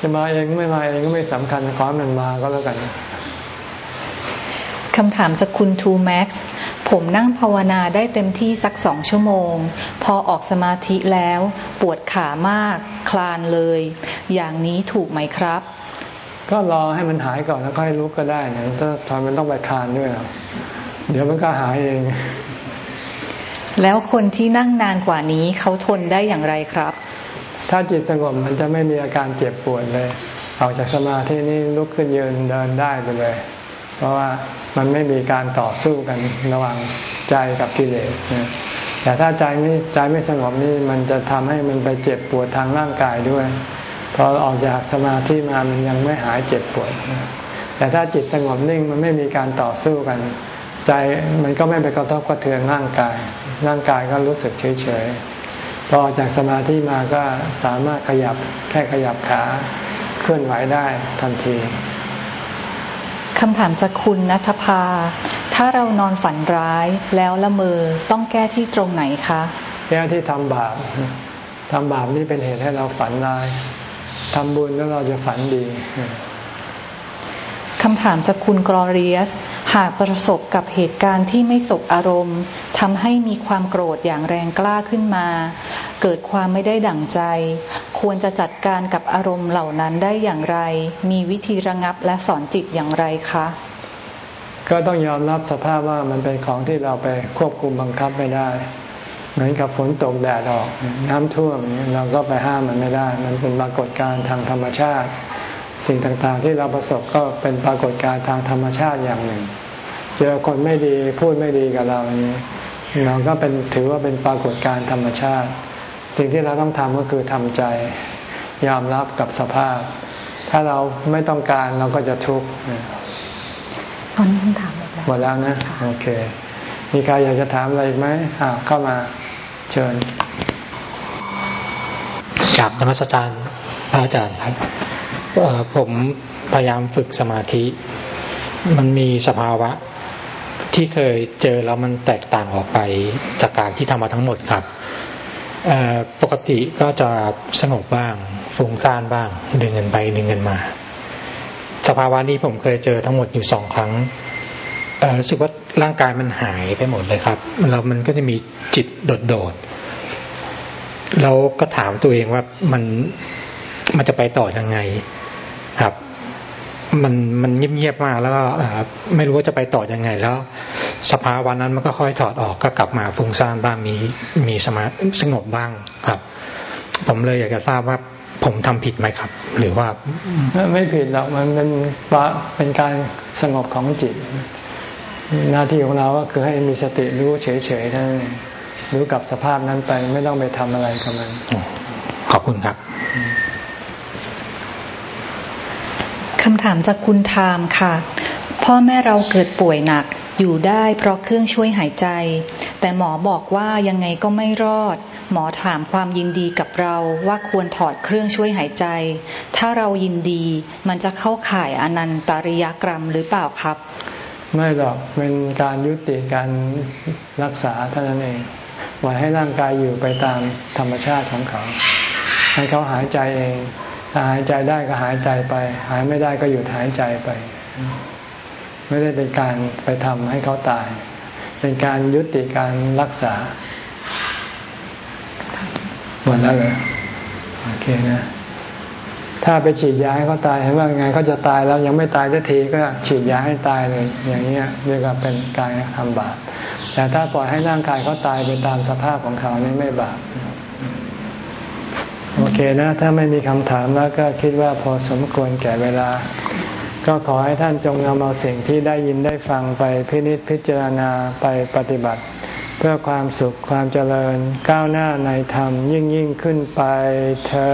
จะมาเองไม่มาเองก็ไม่สำคัญขอมันมาก็แล้วกันคำถามจากคุณทูแม็กซ์พผมนั่งภาวนาได้เต็มที่สักสองชั่วโมง พอออกสมาธิแล้ว ปวดขามาก คลานเลย อย่างนี้ถูกไหมครับ ก็รอให้มันหายก่อนแล้วค่อยลุกก็ได้นะถ้าทำมันต้องไปคลานด้วยหรอ เดี๋ยวมันก็หายเอง แล้วคนที่นั่งนานกว่านี้เขาทนได้อย่างไรครับ ถ้าจิตสงบมันจะไม่มีอาการเจ็บปวดเลย ออกจากสมาธินี่ลุกขึ้นยืนเดินได้ไปเลย เพราะว่ามันไม่มีการต่อสู้กันระหว่างใจกับกิเลสนะแต่ถ้าใจไม่ใจไม่สงบนี่มันจะทำให้มันไปเจ็บปวดทางร่างกายด้วยพอออกจากสมาธิมามันยังไม่หายเจ็บปวด แต่ถ้าจิตสงบนิ่งมันไม่มีการต่อสู้กัน ใจมันก็ไม่ไปกระทบกระเทือนร่างกาย ร่างกายก็รู้สึกเฉยเฉยพอออกจากสมาธิมาก็สามารถขยับแค่ขยับขาเคลื่อนไหวได้ทันทีคำถามจากคุณนัทภา ถ้าเรานอนฝันร้ายแล้วละเมอต้องแก้ที่ตรงไหนคะ แก้ที่ทำบาปทำบาปนี่เป็นเหตุให้เราฝันร้ายทำบุญแล้วเราจะฝันดี คำถามจากคุณกรอเรียส หากประสบกับเหตุการณ์ที่ไม่สบอารมณ์ทำให้มีความโกรธอย่างแรงกล้าขึ้นมา เกิดความไม่ได้ดั่งใจ ควรจะจัดการกับอารมณ์เหล่านั้นได้อย่างไร มีวิธีระงับและสอนจิตอย่างไรคะ ก็ต้องยอมรับสภาพว่ามันเป็นของที่เราไปควบคุมบังคับไม่ได้ เหมือนกับฝนตกแดดออก น้ำท่วมเราก็ไปห้ามมันไม่ได้ มันเป็นปรากฏการณ์ทางธรรมชาติ สิ่งต่างๆ ที่เราประสบก็เป็นปรากฏการณ์ทางธรรมชาติอย่างหนึ่ง เจอคนไม่ดีพูดไม่ดีกับเราอย่างนี้เราก็เป็นถือว่าเป็นปรากฏการณ์ธรรมชาติ สิ่งที่เราต้องทำก็คือทำใจ ยอมรับกับสภาพ ถ้าเราไม่ต้องการเราก็จะทุกข์ตอนนี้คำถามหมดแล้วหมดแล้วนะโอเค มีใครอยากจะถามอะไรอีกไหมอ่าเข้ามาเชิญกราบนมัสการพระอาจารย์ครับเอ่อ ผมพยายามฝึกสมาธิ มันมีสภาวะที่เคยเจอแล้วมันแตกต่างออกไปจากการที่ทำมาทั้งหมดครับปกติก็จะสงบบ้างฟุ้งซ่านบ้างดึงเงินไปดึงเงินมา สภาวะนี้ผมเคยเจอทั้งหมดอยู่สองครั้งรู้สึกว่าร่างกายมันหายไปหมดเลยครับแล้วมันก็จะมีจิตโดดๆแล้วก็ถามตัวเองว่ามัน มันจะไปต่อยังไง ครับ มันมันเงียบๆมากแล้วก็อ่าไม่รู้ว่าจะไปต่อยังไง แล้ว สภาวะนั้นมันก็ค่อยถอดออกก็กลับมาฟุ้งซ่านบ้างมีมีสมาสงบบ้างครับ ผมเลยอยากจะทราบว่าผมทำผิดไหมครับ หรือว่า ไม่ผิดหรอกมันเป็นปะเป็นการสงบของจิต หน้าที่ของเราก็คือให้มีสติรู้เฉยๆเท่านั้นเองรู้กับสภาพนั้นไปไม่ต้องไปทำอะไรกับมันขอบคุณครับ คำถามจากคุณทามค่ะ พ่อแม่เราเกิดป่วยหนักอยู่ได้เพราะเครื่องช่วยหายใจ แต่หมอบอกว่ายังไงก็ไม่รอด หมอถามความยินดีกับเราว่าควรถอดเครื่องช่วยหายใจ ถ้าเรายินดีมันจะเข้าข่ายอนันตริยกรรมหรือเปล่าครับ ไม่หรอกเป็นการยุติการรักษาเท่านั้นเองปล่อยให้ร่างกายอยู่ไปตามธรรมชาติของเขา ให้เขาหายใจเอง ถ้าหายใจได้ก็หายใจไป หายไม่ได้ก็หยุดหายใจไป ไม่ได้เป็นการไปทำให้เขาตาย เป็นการยุติการรักษาหมดแล้วเหรอโอเคนะ ถ้าไปฉีดยาให้เขาตายเห็นว่าไงเขาจะตายแล้วยังไม่ตายสักทีก็ฉีดยาให้ตายเลย อย่างนี้เรียกว่าเป็นการทำบาปแต่ถ้าปล่อยให้ร่างกายเขาตายไปตามสภาพของเขานี่ไม่บาป เคนะ ถ้าไม่มีคำถามแล้วก็คิดว่าพอสมควรแก่เวลา ก็ขอให้ท่านจงนำเอาสิ่งที่ได้ยินได้ฟังไปพินิจพิจารณาไปปฏิบัติ เพื่อความสุขความเจริญก้าวหน้าในธรรมยิ่งยิ่งขึ้นไปเธอ